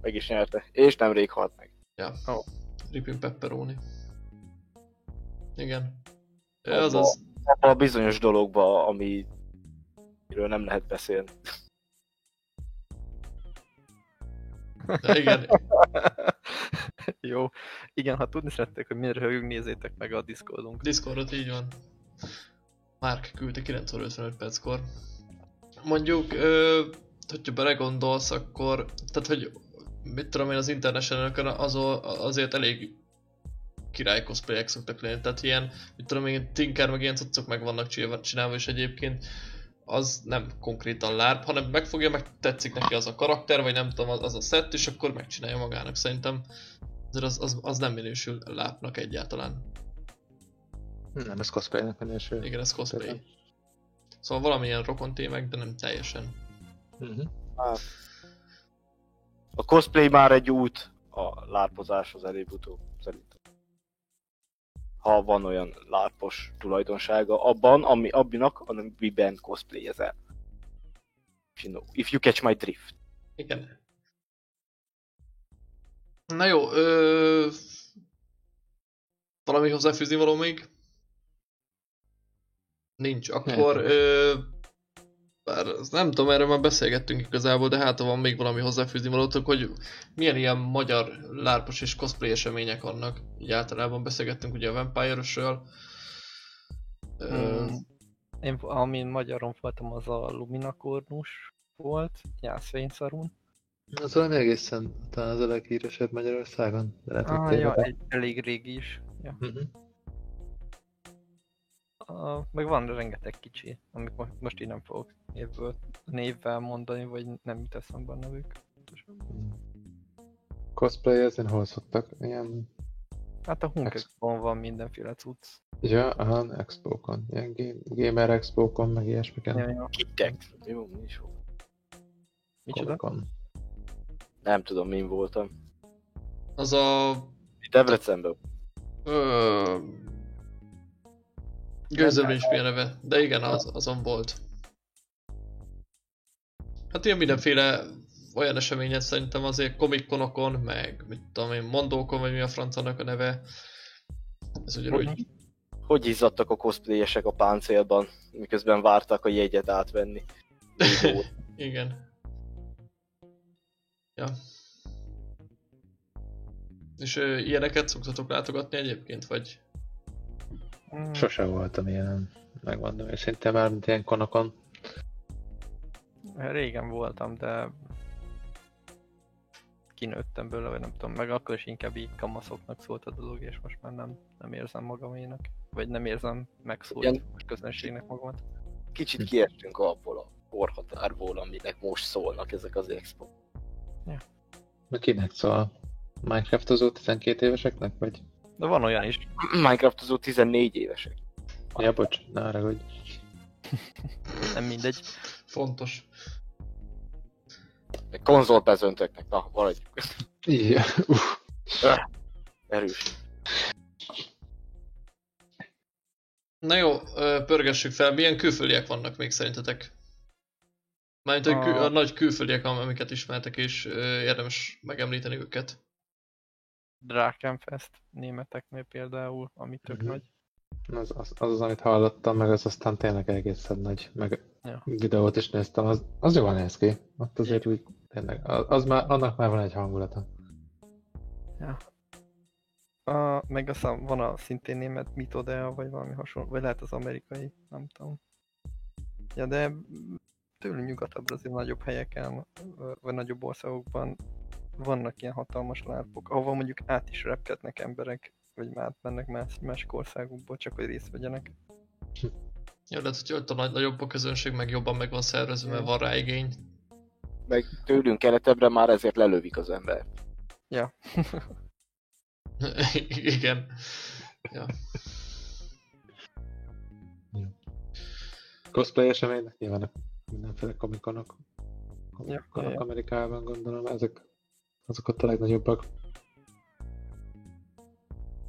Meg is nyerte. És nemrég halt meg. Ripping pepperoni. Igen. Abba- Az az. Abba a bizonyos dologba, ami amiről nem lehet beszélni. De igen, (laughs) Jó. Igen, ha tudni szerették, hogy miért röhögünk, nézzétek meg a Discordunk. Discordot így van. Márk küldte 9 óra 55 perckor. Mondjuk, ö, hogyha belegondolsz, akkor, tehát hogy mit tudom én, az international az, azért elég király cosplayek szoktak lenni, tehát ilyen, mit tudom én, Tinker meg ilyen cuccok meg vannak csinálva, csinálva és egyébként az nem konkrétan lárp, hanem megfogja, meg tetszik neki az a karakter, vagy nem tudom, az, az a szett, és akkor megcsinálja magának. Szerintem azért az, az, az nem minősül lápnak egyáltalán. nem, ez cosplaynek minősül. Igen, ez cosplay. Szóval valamilyen rokon témek, de nem teljesen. Mhm. A cosplay már egy út a lárpozáshoz előbb-utóbb, szerintem. Ha van olyan lárpos tulajdonsága abban, ami abbinak, amiben cosplayezel. If you, know, if you catch my drift. Igen. Na jó, ö... valami hozzáfűzni való még? Nincs. Akkor ö... bár nem tudom, erről már beszélgettünk igazából, de hát ha van még valami hozzáfűzni valótok, hogy milyen ilyen magyar lárpos és cosplay események vannak. Így általában beszélgettünk ugye a Vampire-ösről. Ö... Mm. Én, amin magyaron voltam, az a Lumina Kornus volt, Jászfényszarun. Az valami egészen, talán az a leghíresebb Magyarországon, de lehet, Ah, ja, egy, elég régi is. Ja. Mhm. Uh, meg van rengeteg kicsi, amik mo- most így nem fogok névből, névvel mondani, vagy nem jut eszembe a nevük. Cosplayezni hol szoktak? Ilyen, Hát a Hunk Ex- Expo-n van mindenféle cucc. ja, aha, expókon, ilyen ga- gamer expókon, meg ilyesmiken. Ja, ja. Mi van, mi is volt? Micsoda? Comic-Con. Nem tudom, min voltam. Az a... Debrecenben. Ö... Gőzöm nincs milyen neve, de igen, az, azon volt. Hát ilyen mindenféle olyan eseményet szerintem azért komikkonokon, meg mit tudom én, mondókon, vagy mi a francanak a neve. Ez ugyanúgy. Hogy izzadtak a cosplayesek a páncélban, miközben vártak a jegyet átvenni. (laughs) Igen. Ja. És ö, ilyeneket szoktatok látogatni egyébként, vagy? Mm, Sose voltam ilyen, megmondom őszintén már, mint ilyen konokon. Régen voltam, de kinőttem belőle, vagy nem tudom, meg akkor is inkább így kamaszoknak szólt a dolog, és most már nem, nem érzem magaménak. Vagy nem érzem megszólt Igen. a közönségnek magamat. Kicsit kiestünk abból a korhatárból, aminek most szólnak ezek az expo. Meg kinek szól? Minecraftozó 12 éveseknek, vagy? De van olyan is. Minecraftozó 14 évesek. Ja, bocs, ne hogy Nem mindegy. Fontos. Meg konzolbezöntöknek, na, maradjunk. Igen. Uff. Erős. Na jó, pörgessük fel, milyen külföldiek vannak még szerintetek? Mármint, A- a nagy külföldiek, am- amiket ismertek, és érdemes megemlíteni őket. Drakenfest németeknél például, ami tök Mhm. nagy. Az az, az az, amit hallottam, meg az aztán tényleg egészen nagy, meg Ja. videót is néztem, az, az jól néz ki. Ott azért úgy, tényleg, az, az már, annak már van egy hangulata. A, meg aztán van a szintén német Mitodea, vagy valami hasonló, vagy lehet az amerikai, nem tudom. Ja, de tőlünk nyugatabbra azért nagyobb helyeken, vagy nagyobb országokban vannak ilyen hatalmas lárpok, ahova mondjuk át is repkednek emberek, vagy már mennek más, másik országokból, csak hogy részt vegyenek. Ja, lehet, hogy ott a nagy, nagyobb a közönség, meg jobban meg van szervezve, mert van rá igény. Meg tőlünk keletebbre már ezért lelövik az ember. Ja, (laughs) Igen. Ja. Cosplay eseménynek nyilván mindenféle komikonok. Ja, Komikonok ja, ja. Amerikában gondolom, ezek azok ott a legnagyobbak.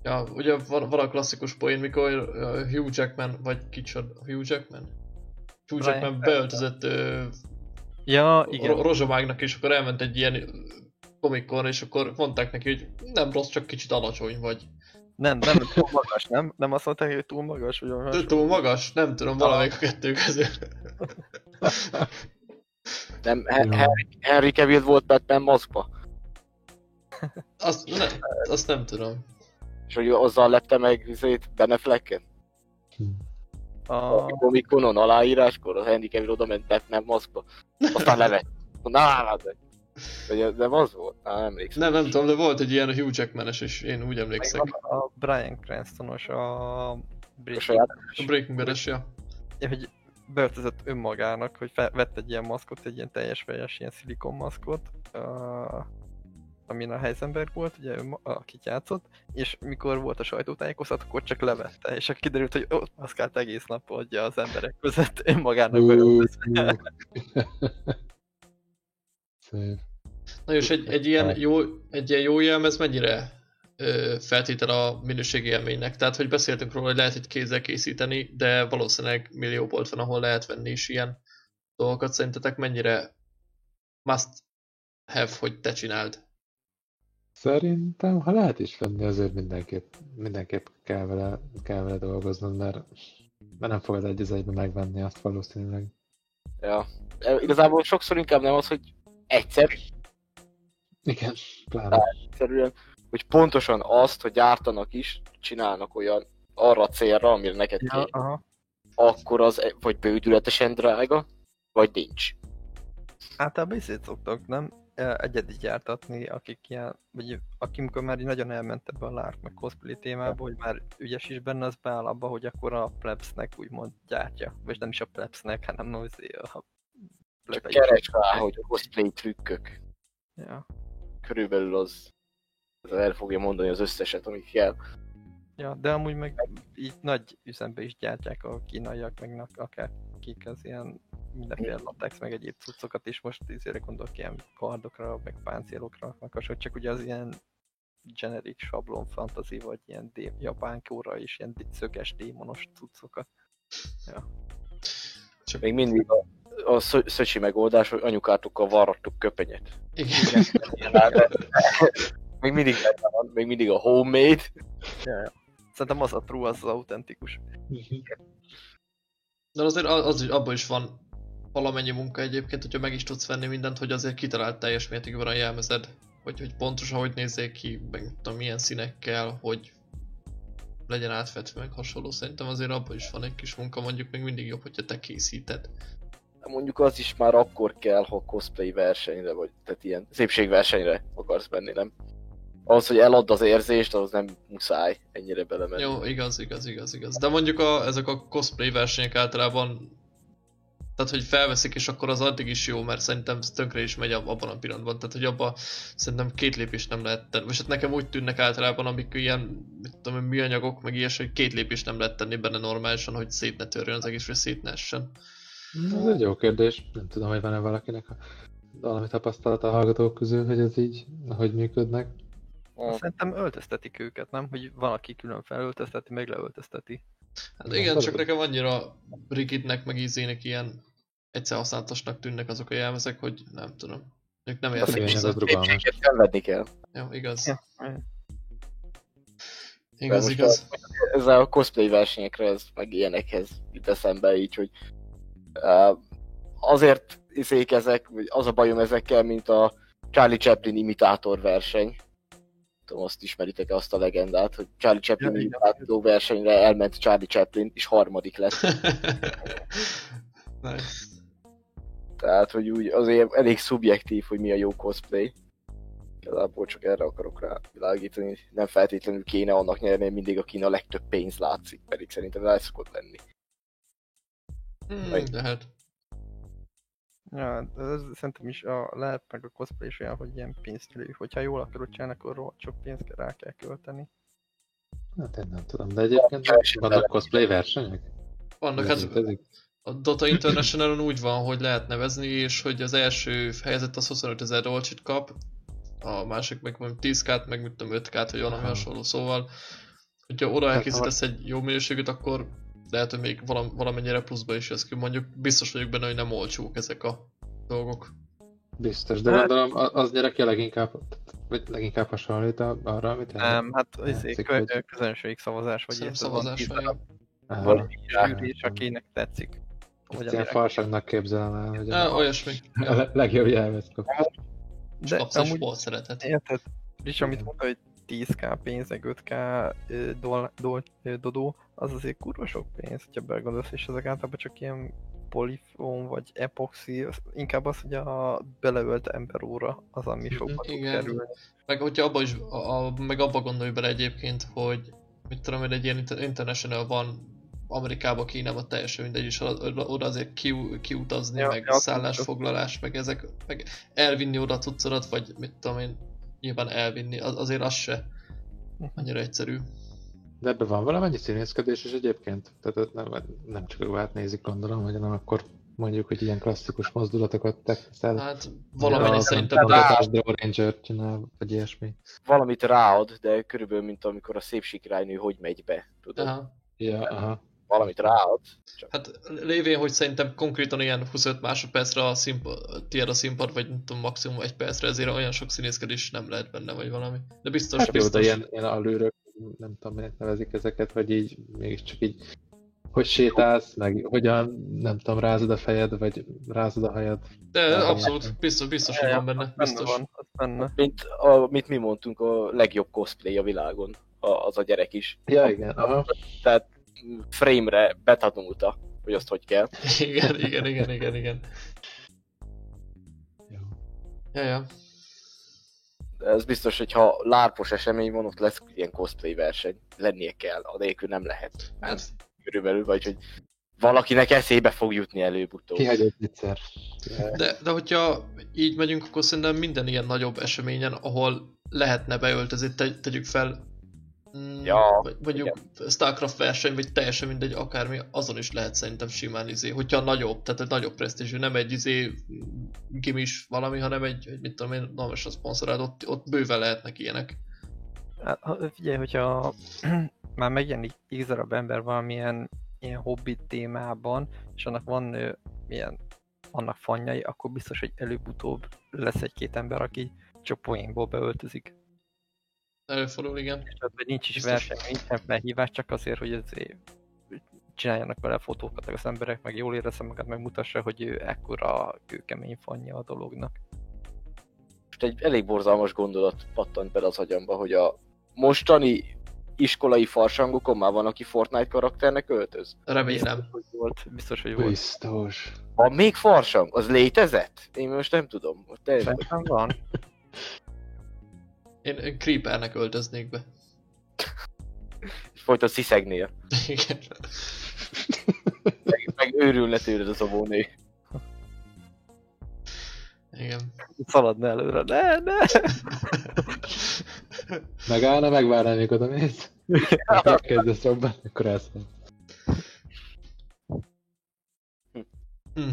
Ja, ugye van, van a klasszikus poén, mikor uh, Hugh Jackman, vagy kicsoda, Hugh Jackman? Hugh Jackman Cranston. beöltözött uh, ja igen. ro- rozsomágnak, és akkor elment egy ilyen komikon, és akkor mondták neki, hogy nem rossz, csak kicsit alacsony vagy. Nem, nem, túl magas, nem? Nem azt mondták, hogy túl magas, vagy olyan túl magas? Nem tudom, valamelyik a kettő közül. Nem. Henry, Henry Cavill volt Batman maszkba? Azt, ne, azt nem tudom. És hogy azzal lepte meg izét Ben Afflecket? A, A komikonon aláíráskor a Henry Cavill oda ment Batman maszkba. Aztán levett. Na, hát, de, de, de az volt? Nem emlékszem. Nem, nem tudom, de volt egy ilyen Hugh Jackman-es, és én úgy emlékszek. a Brian Cranstonos, a A Breaking A Breaking Bad-es, ja. Hogy beöltözött önmagának, hogy fe, vett egy ilyen maszkot, egy ilyen teljes fejes ilyen szilikon maszkot, uh, amin a Heisenberg volt, ugye, ő, akit játszott, és mikor volt a sajtótájékoztat, akkor csak levette, és akkor kiderült, hogy ott maszkált egész nap adja az emberek között önmagának Ú, beöltözve. Szép. Na és egy, egy, ilyen jó, egy ilyen jó jelmez mennyire ö, feltétel a minőségi élménynek? Tehát, hogy beszéltünk róla, hogy lehet egy kézzel készíteni, de valószínűleg millió bolt van, ahol lehet venni is ilyen dolgokat. Szerintetek mennyire must have, hogy te csináld? Szerintem, ha lehet is venni, azért mindenképp, mindenképp kell vele, kell vele dolgoznod, mert, mert nem fogod egy az egyben megvenni azt valószínűleg. Ja. E, Igazából sokszor inkább nem az, hogy egyszer, Igen, pláne. egyszerűen, hogy pontosan azt, hogy gyártanak is, csinálnak olyan arra a célra, amire neked Ja, kell. aha. akkor az vagy bődületesen drága, vagy nincs. Általában izét szoktak, nem? Egyedi gyártatni, akik ilyen, vagy aki amikor már így nagyon elment ebbe a LARP meg cosplay témába, hogy már ügyes is benne, az beáll abba, hogy akkor a plebsnek úgymond gyártja. Vagy nem is a plebsnek, hanem az a Csak plebe keres rá, hogy cosplay trükkök. Ja. Körülbelül az, az el fogja mondani az összeset, amit kell. ja, de amúgy meg így nagy üzembe is gyártják a kínaiak, meg akár kik az ilyen mindenféle latex, meg egyéb cuccokat is most izére gondolok ilyen kardokra, meg páncélokra, meg hasonló, csak ugye az ilyen generic sablon fantasy, vagy ilyen dé- japán kóra is ilyen szöges démonos cuccokat. Csak Még mindig a, a szö- szöcsi megoldás, hogy anyukátokkal varrattuk köpenyet. igen. Még mindig van, még mindig a homemade. Ja, ja. Szerintem az a true, az az autentikus. De azért az, az, abban is van valamennyi munka egyébként, hogyha meg is tudsz venni mindent, hogy azért kitalált teljes mértékben a jelmezed, hogy, hogy pontosan hogy nézzék ki, meg tudom, milyen színekkel, hogy legyen átfetve, meg hasonló. Szerintem azért abban is van egy kis munka, mondjuk még mindig jobb, hogyha te készíted. Mondjuk az is már akkor kell, ha cosplay versenyre, vagy tehát ilyen szépségversenyre akarsz menni, nem? Ahhoz, hogy eladd az érzést, az nem muszáj ennyire belemenni. Jó, igaz, igaz, igaz, igaz. De mondjuk a, ezek a cosplay versenyek általában tehát, hogy felveszik, és akkor az addig is jó, mert szerintem tönkre is megy ab- abban a pillanatban. Tehát, hogy abban szerintem két lépés nem lehet tenni. Most hát nekem úgy tűnnek általában, amik ilyen, mit tudom, én, műanyagok, meg ilyesmi, hogy két lépés nem lehet tenni benne normálisan, hogy szét ne törjön az egész, vagy szét ne essen. Ez egy jó kérdés. Nem tudom, hogy van-e valakinek a valami tapasztalata a hallgatók közül, hogy ez így, hogy működnek. Szerintem öltöztetik őket, nem? Hogy van, aki külön felöltözteti, meg leöltözteti. Hát Igen, igen, csak nekem annyira rigidnek, meg ízének ilyen egyszer használatosnak tűnnek azok a jelmezek, hogy nem tudom. Ők nem a értek hozzá. szépséget szenvedni kell. Jó, igaz. Ja. Igaz, igaz. ezzel a cosplay versenyekre, ez meg ilyenekhez jut eszembe így, hogy uh, azért izék ezek, vagy az a bajom ezekkel, mint a Charlie Chaplin imitátor verseny. Tudom, azt ismeritek azt a legendát, hogy Charlie Chaplin Ja, versenyre elment Charlie Chaplin, és harmadik lett. (laughs) nice. Tehát, hogy úgy azért elég szubjektív, hogy mi a jó cosplay. Igazából csak erre akarok rá világítani. Nem feltétlenül kéne annak nyerni, mindig a Kína legtöbb pénz látszik, pedig szerintem el szokott lenni. Hmm, de hát. Ja, ez szerintem is a lehet meg a cosplay is olyan, hogy ilyen pénztölő. Hogyha jól akarod csinálni, akkor rohadt sok pénzt kell rá kell költeni. Hát én nem tudom, de egyébként vannak cosplay versenyek? Vannak, hát a Dota International-on úgy van, hogy lehet nevezni, és hogy az első helyzet az 25 ezer dolcsit kap, a másik meg mondjuk 10k meg mit tudom 5k vagy valami hasonló, szóval hogyha oda Hát, elkészítesz egy jó minőségűt, akkor lehet, hogy még valam, valamennyire pluszba is jössz ki. Mondjuk biztos vagyok benne, hogy nem olcsók ezek a dolgok. Biztos, de Hát- gondolom a- az gyerek leginkább, vagy leginkább hasonlít a- arra, amit Nem, hát ez Látszik, kö- hogy- közönségi szavazás, vagy ilyen szavazás van és akinek tetszik. Ezt ilyen farsangnak képzelem el, hogy a, olyasmi. a legjobb jelmez kap. és De egy amúgy szeretet. Érted? És amit mondta, hogy 10k pénz, meg 5k ö, doll, doll, ö, dodó, az azért kurva sok pénz, hogyha belegondolsz, és ezek általában csak ilyen polifon vagy epoxi, inkább az, hogy a beleölt emberóra az, ami Mhm, sokba tud igen. kerülni. Meg hogyha abba is, a, a, meg abba gondolj bele egyébként, hogy mit tudom én, egy ilyen inter- international van Amerikába, Kínába, teljesen mindegy, és oda azért ki, kiutazni, Ja, meg ja, szállásfoglalás, meg ezek, meg elvinni oda cuccodat, vagy mit tudom én, nyilván elvinni, az, azért az se annyira egyszerű. De ebben van valamennyi színészkedés is egyébként? Tehát nem, nem csak a nézik gondolom, hogy hanem akkor mondjuk, hogy ilyen klasszikus mozdulatokat teszel. Hát valamennyi Ja, szerintem nem rá, Ranger csinál, vagy ilyesmi. Valamit ráad, de körülbelül mint amikor a szépségkirálynő hogy megy be, tudod? Aha. Ja, aha. Valamit ráad, csak Hát lévén, hogy szerintem konkrétan ilyen 25 másodpercre a színpad, tiéd a színpad, vagy nem tudom, maximum egy percre, ezért olyan sok színészkedés nem lehet benne, vagy valami. De biztos, Hát jó, biztos. de ilyen, ilyen alőrök, nem tudom, minek nevezik ezeket, hogy így mégiscsak így hogy sétálsz, meg hogyan, nem tudom, rázod a fejed, vagy rázod a hajad. De abszolút, biztos, biztos, hogy van benne, Benne biztos. van, benne. mint amit mi mondtunk, a legjobb cosplay a világon, a, az a gyerek is. Ja, igen, aha. Tehát frame-re betanulta, hogy azt hogy kell. Igen, igen, igen, igen, igen. Jó. Ja, ja. De ez biztos, hogy ha lárpos esemény van, ott lesz ilyen cosplay verseny. Lennie kell, a nélkül nem lehet. Hát, Körülbelül, vagy hogy valakinek eszébe fog jutni előbb-utóbb. Kihagyott egyszer. de, de hogyha így megyünk, akkor szerintem minden ilyen nagyobb eseményen, ahol lehetne beöltözni, te, tegyük fel, mm, Ja, vagy mondjuk Starcraft verseny, vagy teljesen mindegy, akármi, azon is lehet szerintem simán izé, hogyha nagyobb, tehát egy nagyobb presztízsű, nem egy izé gimis valami, hanem egy, egy mit tudom én, normálisan szponzorált, ott, ott bőven lehetnek ilyenek. Hát, figyelj, hogyha (clears throat) már megjelenik x darab ember valamilyen ilyen hobbi témában, és annak van ö, ilyen, annak fanjai, akkor biztos, hogy előbb-utóbb lesz egy-két ember, aki csak poénból beöltözik. Előfordul, igen. És tehát, hogy nincs is Biztos. verseny, nincsen felhívás, csak azért, hogy ezért csináljanak vele fotókat az emberek, meg jól érezze magát, meg mutassa, hogy ő ekkora kőkemény fanja a dolognak. Most egy elég borzalmas gondolat pattant bele az agyamba, hogy a mostani iskolai farsangokon már van, aki Fortnite karakternek öltöz. Remélem. Biztos, hogy volt. Biztos, hogy volt. Biztos. Van még farsang? Az létezett? Én most nem tudom. Te... Szerintem van. Én, én Creepernek öltöznék be. Folyton sziszegnél. Igen. Meg, meg őrülne tőled az óvónő. Igen. Szaladna előre. Ne, ne! Megállna, megvárná, még oda (laughs) mész. Kezdesz robban, akkor elszáll. Hm.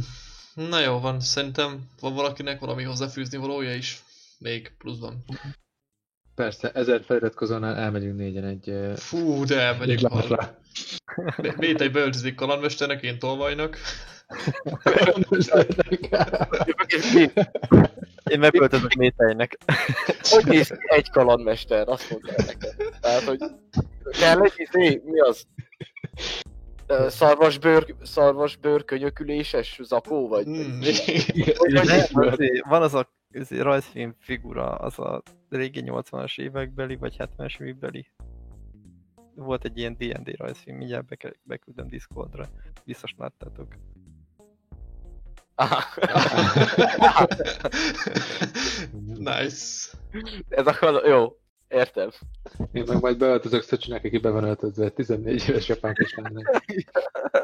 Na jó van, szerintem van valakinek valami hozzáfűzni valója is. Még pluszban. Persze, ezer feliratkozónál elmegyünk négyen egy... Fú, de egy elmegyünk hal. lapra. Métej beöltözik kalandmesternek, én tolvajnak. Én megöltözök métejnek. Hogy néz ki egy kalandmester? Azt mondta el nekem. Tehát, hogy kell egy izé, mi az? Szarvasbőr, szarvasbőr könyöküléses zakó, vagy? Hmm. Van az a rajzfilm figura, az a régi 80-as évekbeli, vagy 70-es évekbeli. Volt egy ilyen D&D rajzfilm, mindjárt beke- beküldöm Discordra. Biztos láttátok. Aha. (laughs) nice. Ez a jó, értem. Én meg majd beöltözök Szöcsinek, aki be van öltözve, 14 éves japán kislánynak.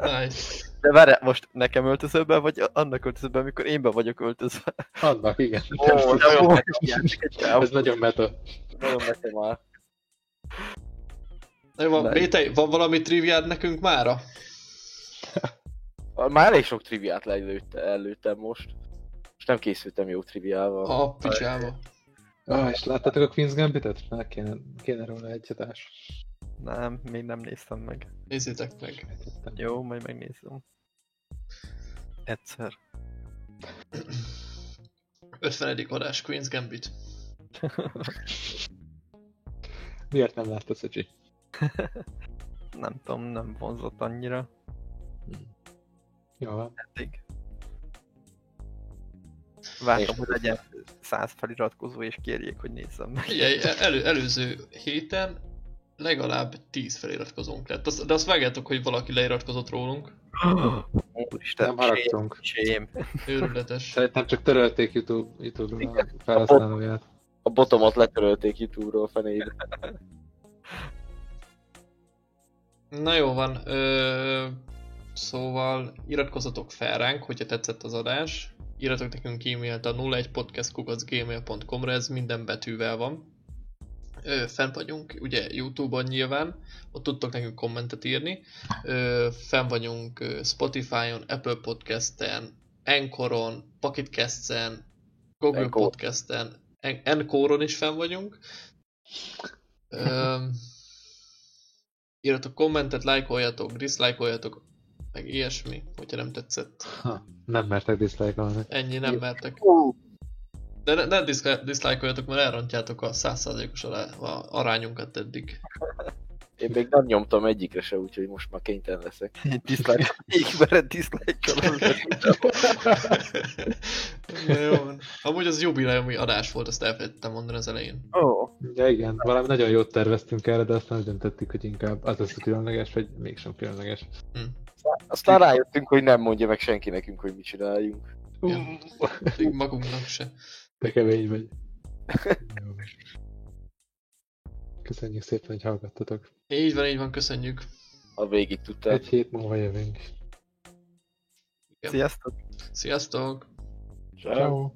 Nice. De várj, most nekem öltözöl be, vagy annak öltözöl be, amikor én be vagyok öltözve? Annak, igen. Ó, nagyon Ez nagyon meta. Nagyon nekem már. Na jó, van. Métej, van valami triviád nekünk mára? Már elég sok triviát lelőtte, előttem most. Most nem készültem jó triviával. A picsába. Ah, és láttátok a Queen's Gambitet? Már kéne, kéne róla egy. Nem, még nem néztem meg. Nézzétek meg. Jó, majd megnézem. Egyszer. 50. adás Queen's Gambit. (laughs) Miért nem láttad, Szöcsi? (laughs) Nem tudom, nem vonzott annyira Jó van. eddig. Vártam, hogy legyen 100 feliratkozó, és kérjék, hogy nézzem meg. Figyelj, elő, előző héten legalább 10 feliratkozónk lett. Azt, de azt vágjátok, hogy valaki leiratkozott rólunk. Úristen, Nem haragszunk. Sém. Őrületes. Szerintem csak törölték YouTube, YouTube-ra a felhasználóját. A botomat letörölték YouTube-ról fenébe. Na jó van, ö, szóval iratkozzatok fel ránk, hogyha tetszett az adás. Írjatok nekünk e-mailt a 01podcastkukacgmail.com-ra, ez minden betűvel van. Ö, fent vagyunk, ugye Youtube-on nyilván, ott tudtok nekünk kommentet írni. Ö, fenn vagyunk Spotify-on, Apple Podcast-en, Anchoron, Pocketcast-en, Google Encore. Podcast-en, En- Encore-on is fenn vagyunk. Ö, (laughs) írjatok kommentet, lájkoljatok, diszlájkoljatok, meg ilyesmi, hogyha nem tetszett. Ha, nem mertek diszlájkolni. Ennyi, nem Jó. mertek. De ne, ne diszlájkoljatok, mert elrontjátok a 100%-os alá- a arányunkat eddig. Én még nem nyomtam egyikre se, úgyhogy most már kénytelen leszek. Dislike, így vered dislike. Amúgy az jubileumi adás volt, azt elfelejtettem mondani az elején. Ó, oh, Ja igen, valami nagyon jót terveztünk erre, de aztán úgy döntöttük, hogy inkább az lesz a különleges, vagy mégsem különleges. Aztán rájöttünk, hogy nem mondja meg senki nekünk, hogy mit csináljunk. Ja. Még magunknak se. Te kemény vagy. (laughs) Köszönjük szépen, hogy hallgattatok. Így van, így van, köszönjük. Ha végig tudtál. Egy hét múlva jövünk. Igen. sziasztok! Sziasztok! Ciao. Ciao.